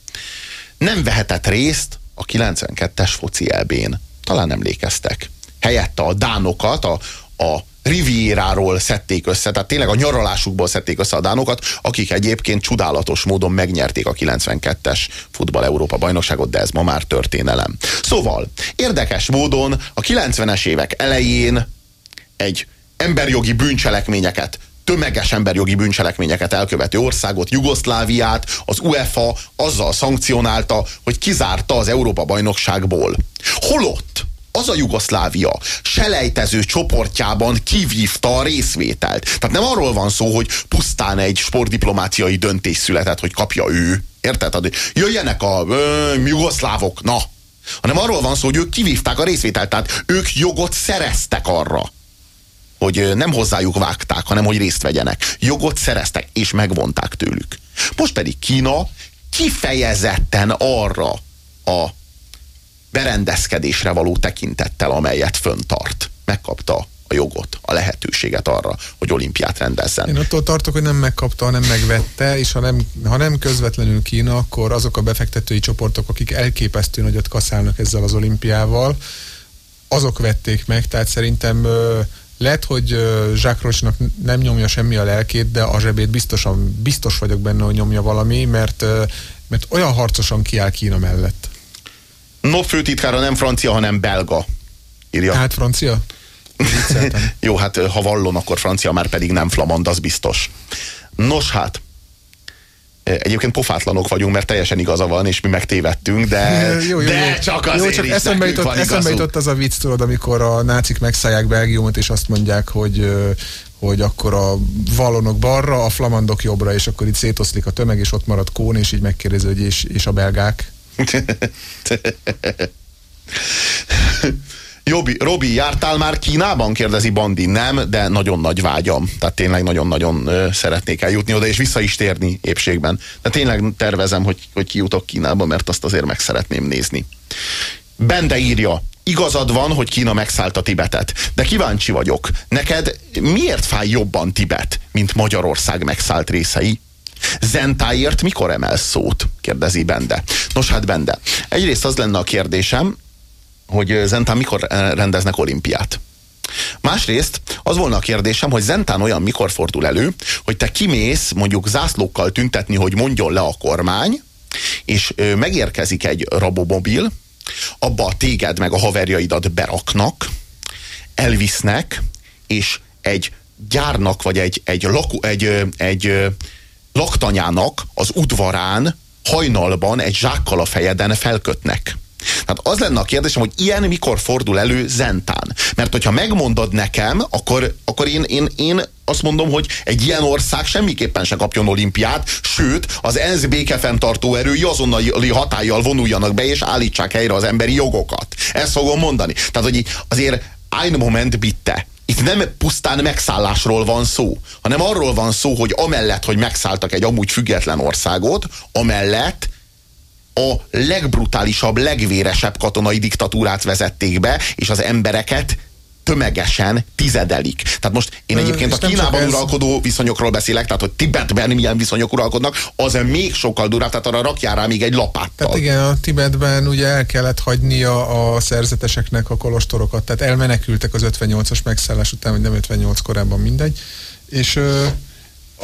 nem vehetett részt a 92-es foci elbén. Talán emlékeztek. Helyette a dánokat, a, a Rivieráról szedték össze, tehát tényleg a nyaralásukból szedték össze a dánokat, akik egyébként csodálatos módon megnyerték a 92-es futball Európa bajnokságot, de ez ma már történelem. Szóval, érdekes módon a 90-es évek elején egy emberjogi bűncselekményeket tömeges emberjogi bűncselekményeket elkövető országot, Jugoszláviát, az UEFA azzal szankcionálta, hogy kizárta az Európa bajnokságból. Holott az a Jugoszlávia selejtező csoportjában kivívta a részvételt. Tehát nem arról van szó, hogy pusztán egy sportdiplomáciai döntés született, hogy kapja ő. Érted? Jöjjenek a ö, jugoszlávok, na! Hanem arról van szó, hogy ők kivívták a részvételt, tehát ők jogot szereztek arra, hogy nem hozzájuk vágták, hanem hogy részt vegyenek. Jogot szereztek, és megvonták tőlük. Most pedig Kína kifejezetten arra a berendezkedésre való tekintettel, amelyet föntart. Megkapta a jogot, a lehetőséget arra, hogy olimpiát rendezzen. Én attól tartok, hogy nem megkapta, hanem megvette, és ha nem, ha nem közvetlenül Kína, akkor azok a befektetői csoportok, akik elképesztő nagyot kaszálnak ezzel az olimpiával, azok vették meg, tehát szerintem lehet, hogy Jacques nem nyomja semmi a lelkét, de a zsebét biztosan, biztos vagyok benne, hogy nyomja valami, mert, mert olyan harcosan kiáll Kína mellett. No főtitkára nem francia, hanem belga. Írja. Hát francia? [LAUGHS] Jó, hát ha vallon, akkor francia, már pedig nem flamand, az biztos. Nos hát, Egyébként pofátlanok vagyunk, mert teljesen igaza van, és mi megtévedtünk, de, [LAUGHS] jó, jó, de jó. csak azért jó, csak eszembe jutott, van eszembe jutott az a vicc, tudod, amikor a nácik megszállják Belgiumot, és azt mondják, hogy hogy akkor a vallonok balra, a flamandok jobbra, és akkor itt szétoszlik a tömeg, és ott marad Kón, és így megkérdezi, hogy és, és a belgák. [LAUGHS] Jobi, Robi, jártál már Kínában? Kérdezi Bandi. Nem, de nagyon nagy vágyam. Tehát tényleg nagyon-nagyon szeretnék eljutni oda, és vissza is térni épségben. De tényleg tervezem, hogy, hogy kijutok Kínába, mert azt azért meg szeretném nézni. Bende írja, igazad van, hogy Kína megszállta Tibetet, de kíváncsi vagyok, neked miért fáj jobban Tibet, mint Magyarország megszállt részei? Zentáért mikor emelsz szót? kérdezi Bende. Nos hát Bende, egyrészt az lenne a kérdésem, hogy Zentán mikor eh, rendeznek olimpiát. Másrészt az volna a kérdésem, hogy Zentán olyan mikor fordul elő, hogy te kimész mondjuk zászlókkal tüntetni, hogy mondjon le a kormány, és megérkezik egy rabomobil, abba a téged meg a haverjaidat beraknak, elvisznek, és egy gyárnak, vagy egy, egy, laku, egy, egy ö, laktanyának az udvarán hajnalban egy zsákkal a fejeden felkötnek. Tehát az lenne a kérdésem, hogy ilyen mikor fordul elő Zentán. Mert hogyha megmondod nekem, akkor, akkor én, én, én azt mondom, hogy egy ilyen ország semmiképpen se kapjon olimpiát, sőt, az ENSZ békefenntartó erői azonnali hatállyal vonuljanak be, és állítsák helyre az emberi jogokat. Ezt fogom mondani. Tehát, hogy azért ein moment bitte. Itt nem pusztán megszállásról van szó, hanem arról van szó, hogy amellett, hogy megszálltak egy amúgy független országot, amellett a legbrutálisabb, legvéresebb katonai diktatúrát vezették be, és az embereket tömegesen tizedelik. Tehát most én Ö, egyébként és a Kínában ez- uralkodó viszonyokról beszélek, tehát hogy Tibetben milyen viszonyok uralkodnak, az még sokkal durább, tehát arra rakjál rá még egy lapáttal. Tehát igen, a Tibetben ugye el kellett hagynia a szerzeteseknek a kolostorokat, tehát elmenekültek az 58-as megszállás után, vagy nem 58 korábban mindegy, és ö,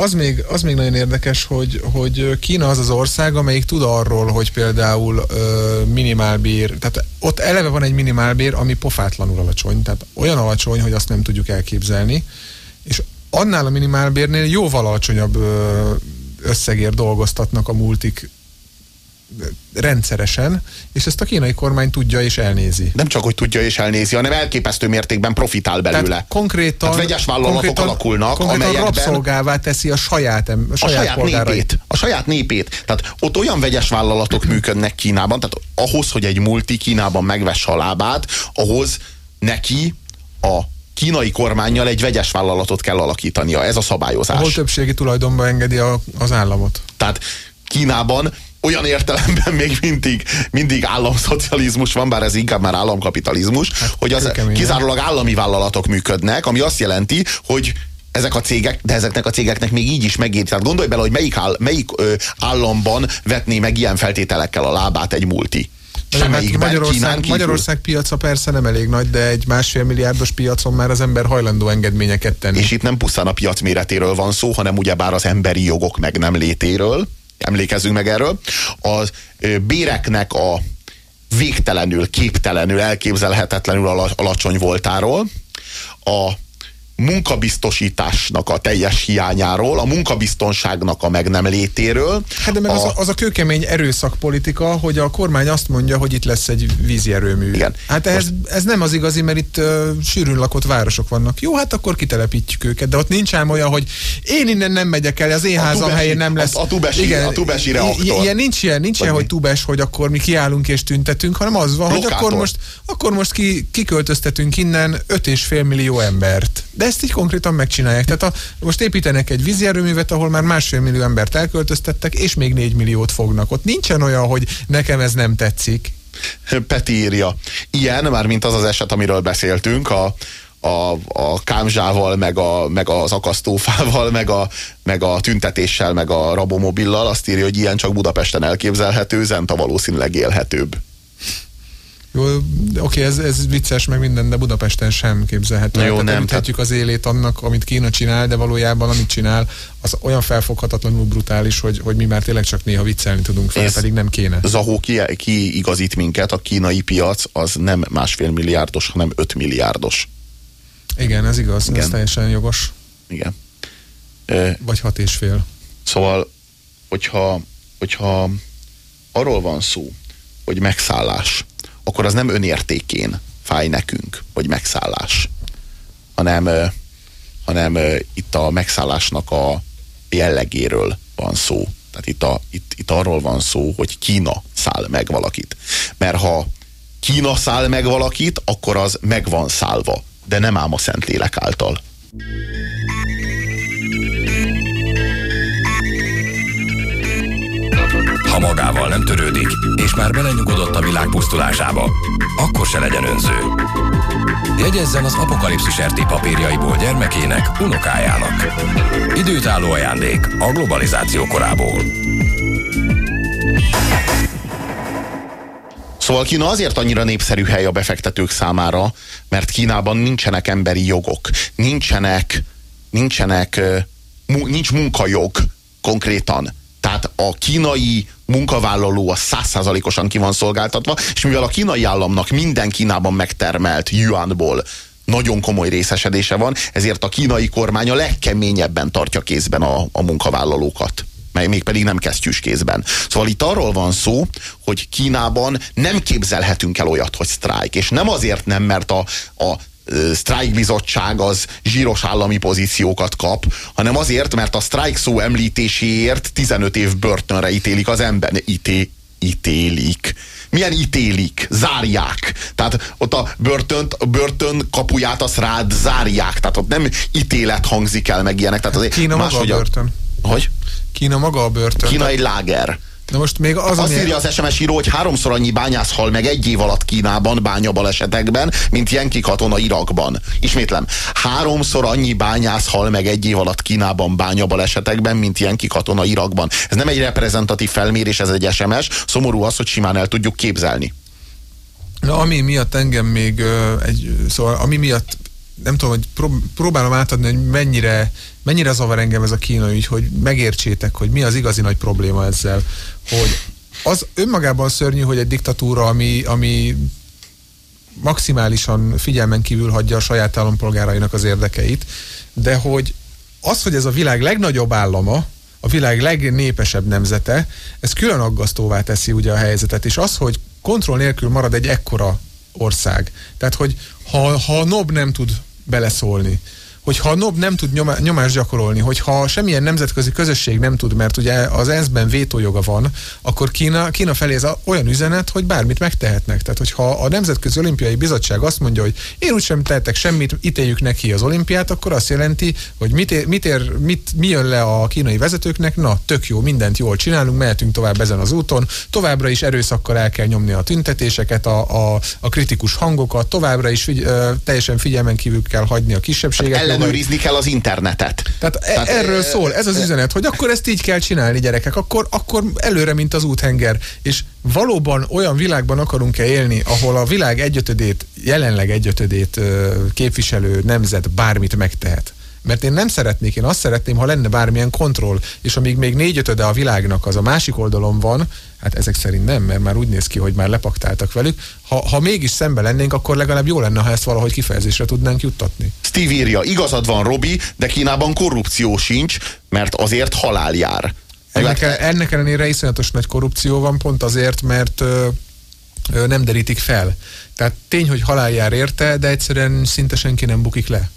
az még, az még nagyon érdekes, hogy, hogy Kína az az ország, amelyik tud arról, hogy például ö, minimálbér, tehát ott eleve van egy minimálbér, ami pofátlanul alacsony, tehát olyan alacsony, hogy azt nem tudjuk elképzelni, és annál a minimálbérnél jóval alacsonyabb ö, összegért dolgoztatnak a multik rendszeresen, és ezt a kínai kormány tudja és elnézi. Nem csak, hogy tudja és elnézi, hanem elképesztő mértékben profitál belőle. Tehát konkrétan, Hát vegyes vállalatok konkrétan, alakulnak, konkrétan amelyekben rabszolgává teszi a saját, em, a a saját, saját polgárait. népét. A saját népét. Tehát ott olyan vegyes vállalatok működnek Kínában, tehát ahhoz, hogy egy multi Kínában megvesse a lábát, ahhoz neki a kínai kormányjal egy vegyes vállalatot kell alakítania. Ez a szabályozás. Ahol többségi tulajdonba engedi a, az államot. Tehát Kínában olyan értelemben még mindig, mindig államszocializmus van, bár ez inkább már államkapitalizmus, hát, hogy az kizárólag állami vállalatok működnek, ami azt jelenti, hogy ezek a cégek, de ezeknek a cégeknek még így is megéri. Tehát gondolj bele, hogy melyik, áll, melyik ö, államban vetné meg ilyen feltételekkel a lábát egy multi. Hát Semmelyikben, Magyarország. Magyarország piaca persze nem elég nagy, de egy másfél milliárdos piacon már az ember hajlandó engedményeket tenni. És itt nem pusztán a piac méretéről van szó, hanem ugyebár az emberi jogok meg nem létéről. Emlékezzünk meg erről. A béreknek a végtelenül, képtelenül, elképzelhetetlenül ala- alacsony voltáról, a munkabiztosításnak a teljes hiányáról, a munkabiztonságnak a meg nem létéről. Hát de meg a, az, a, az a kőkemény erőszakpolitika, hogy a kormány azt mondja, hogy itt lesz egy vízi erőmű. Igen. Hát ez, ez nem az igazi, mert itt uh, sűrűn lakott városok vannak. Jó, hát akkor kitelepítjük őket, de ott nincs ám olyan, hogy én innen nem megyek el, az én A házam tubesi- helyén nem lesz. a- a tubesi- a tubesi reaktor. Ilyen nincs ilyen, nincs ilyen, hogy tubes, hogy akkor mi kiállunk és tüntetünk, hanem az van, hogy Lokátor. akkor most, akkor most ki, kiköltöztetünk innen 5,5 millió embert. De ezt így konkrétan megcsinálják. Tehát a, most építenek egy vízi erőművet, ahol már másfél millió embert elköltöztettek, és még 4 milliót fognak. Ott nincsen olyan, hogy nekem ez nem tetszik. Peti írja. Ilyen, már mint az az eset, amiről beszéltünk, a, a, a kámzsával, meg, a, meg az akasztófával, meg a, meg a tüntetéssel, meg a rabomobillal, azt írja, hogy ilyen csak Budapesten elképzelhető, Zenta valószínűleg élhetőbb. Jó, oké, ez, ez vicces, meg minden, de Budapesten sem képzelhető. Jó, Tehát nem, említhetjük az élét annak, amit Kína csinál, de valójában amit csinál, az olyan felfoghatatlanul brutális, hogy, hogy mi már tényleg csak néha viccelni tudunk fel, Ez- pedig nem kéne. Zahó ki, ki igazít minket, a kínai piac az nem másfél milliárdos, hanem öt milliárdos. Igen, ez igaz, Igen. ez teljesen jogos. Igen. Vagy hat és fél. Szóval, hogyha, hogyha arról van szó, hogy megszállás, akkor az nem önértékén fáj nekünk, hogy megszállás, hanem, hanem itt a megszállásnak a jellegéről van szó. Tehát itt, a, itt, itt arról van szó, hogy Kína száll meg valakit. Mert ha Kína száll meg valakit, akkor az meg van szállva, de nem ám a Szentlélek által. Magával nem törődik, és már belenyugodott a világ pusztulásába, akkor se legyen önző. Jegyezzen az apokalipszis RT papírjaiból gyermekének, unokájának. Időtálló ajándék a globalizáció korából. Szóval Kína azért annyira népszerű hely a befektetők számára, mert Kínában nincsenek emberi jogok, nincsenek, nincsenek, nincs munkajog konkrétan. Tehát a kínai munkavállaló a százszázalékosan ki van szolgáltatva, és mivel a kínai államnak minden Kínában megtermelt yuanból nagyon komoly részesedése van, ezért a kínai kormány a legkeményebben tartja kézben a, a munkavállalókat mely még pedig nem kesztyűs kézben. Szóval itt arról van szó, hogy Kínában nem képzelhetünk el olyat, hogy sztrájk, és nem azért nem, mert a, a sztrájkbizottság az zsíros állami pozíciókat kap, hanem azért, mert a sztrájk szó említéséért 15 év börtönre ítélik az ember. Ité, ítélik. Milyen ítélik? Zárják. Tehát ott a börtön, a börtön kapuját azt rád zárják. Tehát ott nem ítélet hangzik el meg ilyenek. Tehát azért Kína maga a börtön. Hogy? Kína maga a börtön. Kína egy láger. Na most még az, Azt írja az SMS író, hogy háromszor annyi bányász hal meg egy év alatt Kínában bányabalesetekben, mint Jenki katona Irakban. Ismétlem, háromszor annyi bányász hal meg egy év alatt Kínában bányabalesetekben, mint Jenki katona Irakban. Ez nem egy reprezentatív felmérés, ez egy SMS. Szomorú az, hogy simán el tudjuk képzelni. Na, ami miatt engem még egy, szóval ami miatt nem tudom, hogy próbálom átadni, hogy mennyire, mennyire zavar engem ez a kínai ügy, hogy megértsétek, hogy mi az igazi nagy probléma ezzel, hogy az önmagában szörnyű, hogy egy diktatúra, ami, ami maximálisan figyelmen kívül hagyja a saját állampolgárainak az érdekeit, de hogy az, hogy ez a világ legnagyobb állama, a világ legnépesebb nemzete, ez külön aggasztóvá teszi ugye a helyzetet, és az, hogy kontroll nélkül marad egy ekkora ország. Tehát, hogy ha, ha a NOB nem tud beleszólni hogyha a NOB nem tud nyomá, nyomást gyakorolni, hogyha semmilyen nemzetközi közösség nem tud, mert ugye az ENSZ-ben vétójoga van, akkor Kína, Kína felé ez olyan üzenet, hogy bármit megtehetnek. Tehát, hogyha a Nemzetközi Olimpiai Bizottság azt mondja, hogy én úgysem tehetek semmit, ítéljük neki az olimpiát, akkor azt jelenti, hogy mit, ér, mit, ér, mit, mi jön le a kínai vezetőknek, na, tök jó, mindent jól csinálunk, mehetünk tovább ezen az úton, továbbra is erőszakkal el kell nyomni a tüntetéseket, a, a, a kritikus hangokat, továbbra is figy, teljesen figyelmen kívül kell hagyni a kisebbségeket ellenőrizni kell az internetet. Tehát, e- Tehát erről szól, ez az üzenet, hogy akkor ezt így kell csinálni, gyerekek, akkor, akkor előre, mint az úthenger. És valóban olyan világban akarunk-e élni, ahol a világ egyötödét, jelenleg egyötödét képviselő nemzet bármit megtehet. Mert én nem szeretnék, én azt szeretném, ha lenne bármilyen kontroll, és amíg még négyötöde a világnak az a másik oldalon van, hát ezek szerint nem, mert már úgy néz ki, hogy már lepaktáltak velük. Ha, ha mégis szembe lennénk, akkor legalább jó lenne, ha ezt valahogy kifejezésre tudnánk juttatni. Steve írja, igazad van, Robi, de Kínában korrupció sincs, mert azért halál jár. Ennek, ennek ellenére iszonyatos nagy korrupció van, pont azért, mert ö, ö, nem derítik fel. Tehát tény, hogy halál jár érte, de egyszerűen szinte senki nem bukik le.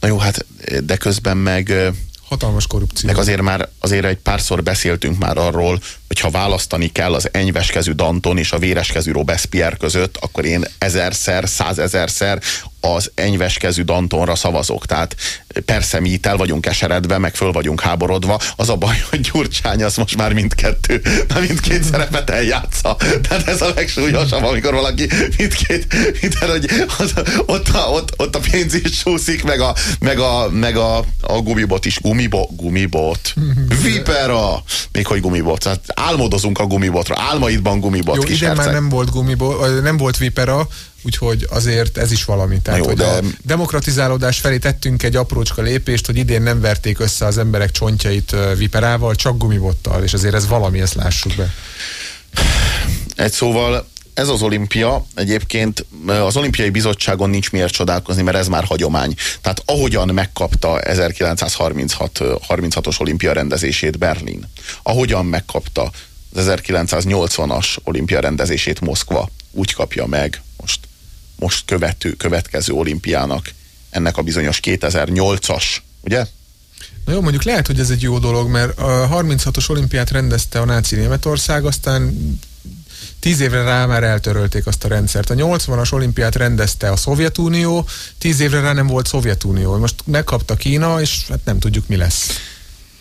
Na jó, hát de közben meg... Hatalmas korrupció. Meg azért már azért egy párszor beszéltünk már arról, hogy ha választani kell az enyveskezű Danton és a véreskezű Robespierre között, akkor én ezerszer, százezerszer az enyveskezű Dantonra szavazok. Tehát persze mi itt el vagyunk keseredve, meg föl vagyunk háborodva. Az a baj, hogy Gyurcsány az most már mindkettő, na mindkét szerepet eljátsza. Tehát ez a legsúlyosabb, amikor valaki mindkét, mindkét hogy az, ott, a, ott, ott a pénz is csúszik, meg a, meg a, meg a, a gumibot is. Gumibo, gumibot. Vipera! Még hogy gumibot. Tehát álmodozunk a gumibotra. Álmaidban gumibot. Jó, ide már nem volt gumibot, nem volt Vipera, úgyhogy azért ez is valami. Tehát, jó, hogy de... a demokratizálódás felé tettünk egy aprócska lépést, hogy idén nem verték össze az emberek csontjait viperával, csak gumibottal, és azért ez valami, ezt lássuk be. Egy szóval ez az olimpia egyébként az olimpiai bizottságon nincs miért csodálkozni, mert ez már hagyomány. Tehát ahogyan megkapta 1936 36-os olimpia rendezését Berlin, ahogyan megkapta az 1980-as olimpia rendezését Moszkva, úgy kapja meg most, követő, következő olimpiának ennek a bizonyos 2008-as, ugye? Na jó, mondjuk lehet, hogy ez egy jó dolog, mert a 36-os olimpiát rendezte a náci Németország, aztán tíz évre rá már eltörölték azt a rendszert. A 80-as olimpiát rendezte a Szovjetunió, tíz évre rá nem volt Szovjetunió. Most megkapta Kína, és hát nem tudjuk, mi lesz.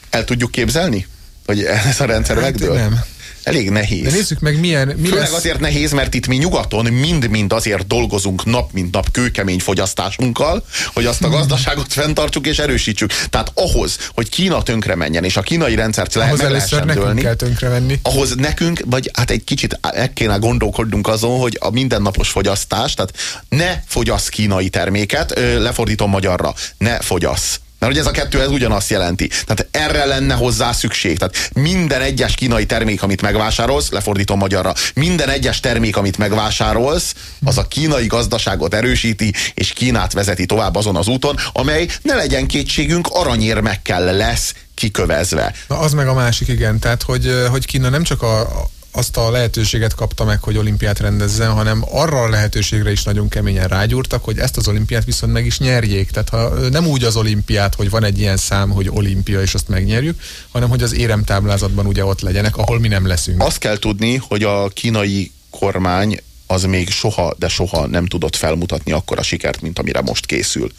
El tudjuk képzelni, hogy ez a rendszer hát megdől? Nem elég nehéz. De nézzük meg milyen... Mi Főleg lesz... azért nehéz, mert itt mi nyugaton mind-mind azért dolgozunk nap mint nap kőkemény fogyasztásunkkal, hogy azt a hmm. gazdaságot fenntartsuk és erősítsük. Tehát ahhoz, hogy Kína tönkre menjen, és a kínai rendszert le, ahhoz meg lehessen nekünk dőlni, kell tönkre menni. Ahhoz nekünk, vagy hát egy kicsit meg kéne gondolkodnunk azon, hogy a mindennapos fogyasztás, tehát ne fogyasz kínai terméket, lefordítom magyarra, ne fogyasz mert ugye ez a kettő ez ugyanazt jelenti. Tehát erre lenne hozzá szükség. Tehát minden egyes kínai termék, amit megvásárolsz, lefordítom magyarra, minden egyes termék, amit megvásárolsz, az a kínai gazdaságot erősíti, és Kínát vezeti tovább azon az úton, amely ne legyen kétségünk, aranyérmekkel lesz kikövezve. Na az meg a másik, igen. Tehát, hogy, hogy Kína nem csak a, azt a lehetőséget kapta meg, hogy olimpiát rendezzen, hanem arra a lehetőségre is nagyon keményen rágyúrtak, hogy ezt az olimpiát viszont meg is nyerjék. Tehát ha nem úgy az olimpiát, hogy van egy ilyen szám, hogy olimpia, és azt megnyerjük, hanem hogy az éremtáblázatban ugye ott legyenek, ahol mi nem leszünk. Azt kell tudni, hogy a kínai kormány az még soha, de soha nem tudott felmutatni akkora sikert, mint amire most készül.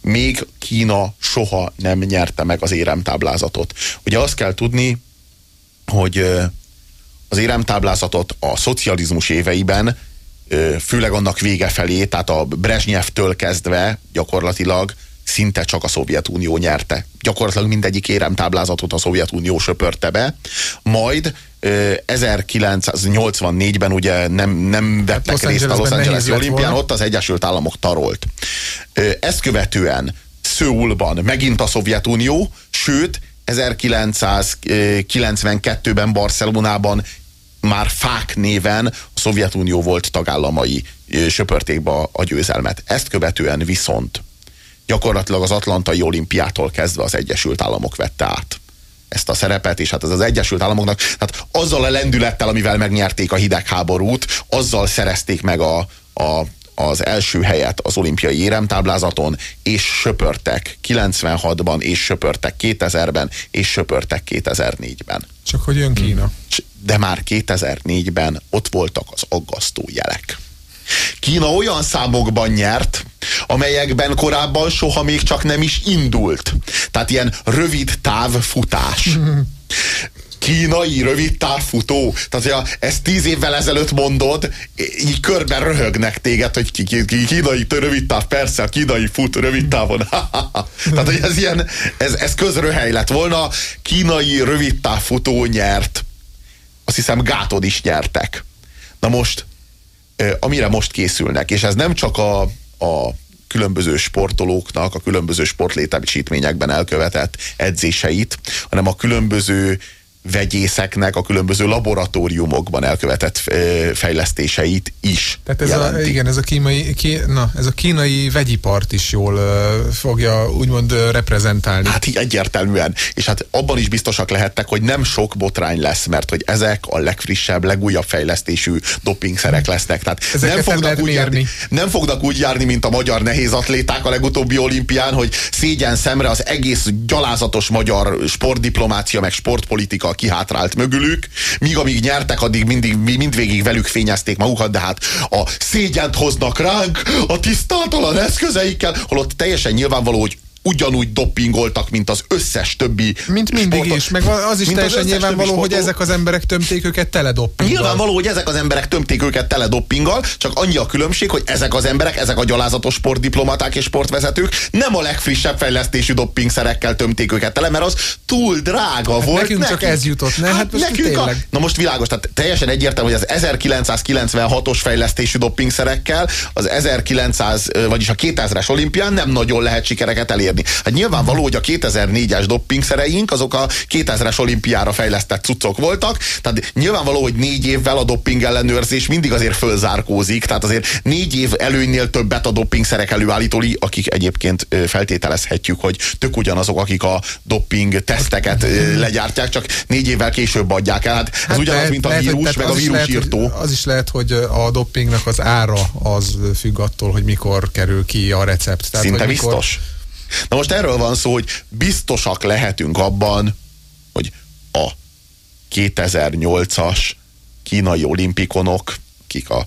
Még Kína soha nem nyerte meg az éremtáblázatot. Ugye azt kell tudni, hogy az éremtáblázatot a szocializmus éveiben, főleg annak vége felé, tehát a Brezsnyevtől kezdve gyakorlatilag szinte csak a Szovjetunió nyerte. Gyakorlatilag mindegyik éremtáblázatot a Szovjetunió söpörte be, majd 1984-ben ugye nem, nem vettek hát részt a Los Angeles olimpián, ott az Egyesült Államok tarolt. Ezt követően Szőulban megint a Szovjetunió, sőt 1992-ben Barcelonában már fák néven a Szovjetunió volt tagállamai söpörték be a győzelmet. Ezt követően viszont gyakorlatilag az Atlantai olimpiától kezdve az Egyesült Államok vette át ezt a szerepet, és hát ez az Egyesült Államoknak, tehát azzal a lendülettel, amivel megnyerték a hidegháborút, azzal szerezték meg a, a az első helyet az olimpiai éremtáblázaton, és söpörtek 96-ban, és söpörtek 2000-ben, és söpörtek 2004-ben. Csak hogy jön Kína. De már 2004-ben ott voltak az aggasztó jelek. Kína olyan számokban nyert, amelyekben korábban soha még csak nem is indult. Tehát ilyen rövid távfutás. Kínai rövid távfutó. Tehát, ezt tíz évvel ezelőtt mondod, így körben röhögnek téged, hogy ki, ki, ki, kínai rövid táv, persze, kínai fut rövid távon. [LAUGHS] Tehát, hogy ez ilyen, ez, ez közröhely lett volna. Kínai rövid távfutó nyert. Azt hiszem gátod is nyertek. Na most, amire most készülnek, és ez nem csak a, a különböző sportolóknak, a különböző sportlétesítményekben elkövetett edzéseit, hanem a különböző vegyészeknek a különböző laboratóriumokban elkövetett fejlesztéseit is Tehát ez a, igen, ez a, kínai, ki, na, ez a kínai vegyipart is jól uh, fogja úgymond uh, reprezentálni. Hát így egyértelműen. És hát abban is biztosak lehettek, hogy nem sok botrány lesz, mert hogy ezek a legfrissebb, legújabb fejlesztésű dopingszerek lesznek. Tehát nem fognak, úgy járni, nem fognak úgy járni, mint a magyar nehéz atléták a legutóbbi olimpián, hogy szégyen szemre az egész gyalázatos magyar sportdiplomácia meg sportpolitika sokkal kihátrált mögülük, míg amíg nyertek, addig mindig, mindvégig velük fényezték magukat, de hát a szégyent hoznak ránk a tisztátalan eszközeikkel, holott teljesen nyilvánvaló, hogy ugyanúgy doppingoltak, mint az összes többi Mint mindig sportot. is, meg az is mint teljesen nyilvánvaló, hogy ezek az emberek tömték őket tele doppinggal. Nyilvánvaló, hogy ezek az emberek tömték őket tele doppinggal, csak annyi a különbség, hogy ezek az emberek, ezek a gyalázatos sportdiplomaták és sportvezetők nem a legfrissebb fejlesztésű doppingszerekkel tömték őket tele, mert az túl drága hát volt. Nekünk, nekünk csak ez jutott, ne? Hát, hát most nekünk a, Na most világos, tehát teljesen egyértelmű, hogy az 1996-os fejlesztésű doppingszerekkel az 1900, vagyis a 2000-es olimpián nem nagyon lehet sikereket elérni elérni. Hát nyilvánvaló, hogy a 2004-es doppingszereink azok a 2000-es olimpiára fejlesztett cuccok voltak, tehát nyilvánvaló, hogy négy évvel a dopping ellenőrzés mindig azért fölzárkózik, tehát azért négy év előnynél többet a doppingszerek előállítói, akik egyébként feltételezhetjük, hogy tök ugyanazok, akik a dopping teszteket legyártják, csak négy évvel később adják el. Hát ez Hát ugyanaz, lehet- mint a lehet, vírus, meg a lehet, vírusírtó. Az is lehet, hogy a doppingnak az ára az függ attól, hogy mikor kerül ki a recept. Tehát, Szinte mikor, biztos. Na most erről van szó, hogy biztosak lehetünk abban, hogy a 2008-as kínai olimpikonok, akik a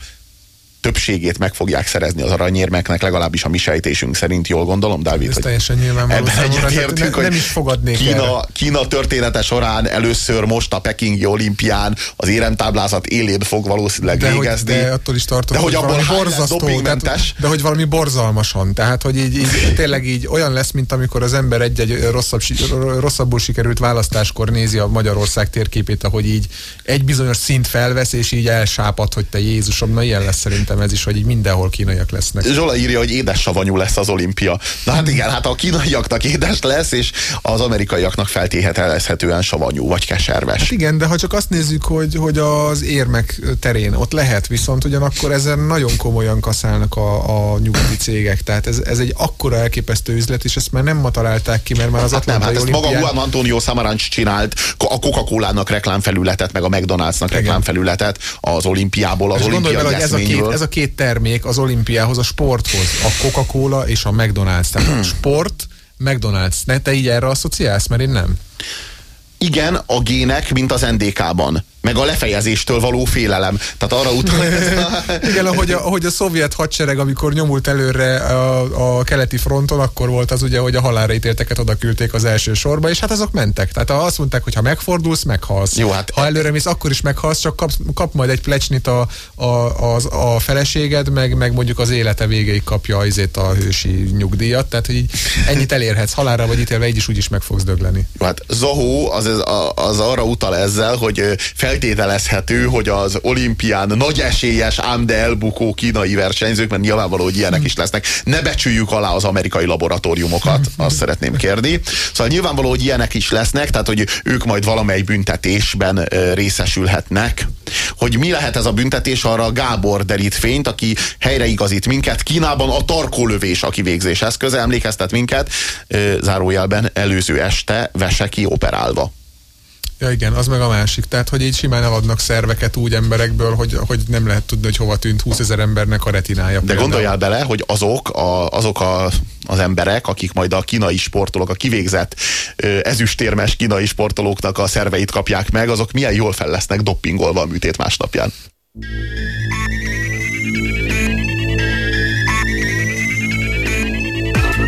többségét meg fogják szerezni az aranyérmeknek, legalábbis a mi sejtésünk szerint, jól gondolom, Dávid? Ez hogy teljesen nyilvánvaló egyetértünk, ne- hogy nem is fogadnék erre. Kína, Kína története során először most a Pekingi olimpián az éremtáblázat élén fog valószínűleg de, hogy, végezni. de attól is tartok, de hogy abból hány lesz borzasztó, dopingmentes? de hogy valami borzalmasan. Tehát, hogy így, így [LAUGHS] tényleg így olyan lesz, mint amikor az ember egy-egy rosszabb, rosszabbul sikerült választáskor nézi a Magyarország térképét, ahogy így egy bizonyos szint felvesz, és így elsápad, hogy te Jézusom, na ilyen lesz szerintem ez is, hogy így mindenhol kínaiak lesznek. Zsola írja, hogy édes savanyú lesz az olimpia. Na hát igen, hát a kínaiaknak édes lesz, és az amerikaiaknak feltételezhetően savanyú, vagy keserves. Hát igen, de ha csak azt nézzük, hogy, hogy az érmek terén ott lehet, viszont ugyanakkor ezen nagyon komolyan kaszálnak a, a nyugati cégek. Tehát ez, ez egy akkora elképesztő üzlet, és ezt már nem ma találták ki, mert már az Hát nem, hát ezt maga olimpián- Juan Antonio Samaranch csinált a Coca-Cola-nak reklámfelületet, meg a McDonald's-nak reklámfelületet az olimpiából, az És olimpiai bele, hogy ez a, két, eszményből. ez a két termék az olimpiához, a sporthoz, a Coca-Cola és a McDonald's. Tehát a [CLEARS THROAT] sport, McDonald's. Ne te így erre asszociálsz, mert én nem. Igen, a gének, mint az NDK-ban. Meg a lefejezéstől való félelem. Tehát arra utal, [LAUGHS] Igen, ahogy a, ahogy a szovjet hadsereg, amikor nyomult előre a, a keleti fronton, akkor volt az ugye, hogy a halálra ítélteket oda küldték az első sorba, és hát azok mentek. Tehát azt mondták, hogy ha megfordulsz, meghalsz. Jó, hát ha előre mész, akkor is meghalsz, csak kap, kap majd egy plecsnit a, a, az, a feleséged, meg, meg mondjuk az élete végéig kapja azért a hősi nyugdíjat. Tehát, hogy így ennyit elérhetsz halálra, vagy ítélve, így is úgy is meg fogsz dögleni. Jó, hát Zoho az, az, az arra utal ezzel, hogy ö, feltételezhető, hogy az olimpián nagy esélyes, ám de elbukó kínai versenyzők, mert nyilvánvaló, hogy ilyenek is lesznek, ne becsüljük alá az amerikai laboratóriumokat, azt szeretném kérni. Szóval nyilvánvaló, hogy ilyenek is lesznek, tehát hogy ők majd valamely büntetésben részesülhetnek. Hogy mi lehet ez a büntetés, arra Gábor derít fényt, aki helyreigazít minket. Kínában a tarkólövés a kivégzés eszköze, emlékeztet minket, zárójelben előző este Veseki operálva. Ja igen, az meg a másik. Tehát, hogy így simán eladnak szerveket úgy emberekből, hogy, hogy nem lehet tudni, hogy hova tűnt 20 ezer embernek a retinája. De például. gondoljál bele, hogy azok, a, azok a, az emberek, akik majd a kínai sportolók, a kivégzett ezüstérmes kínai sportolóknak a szerveit kapják meg, azok milyen jól fel lesznek doppingolva a műtét másnapján.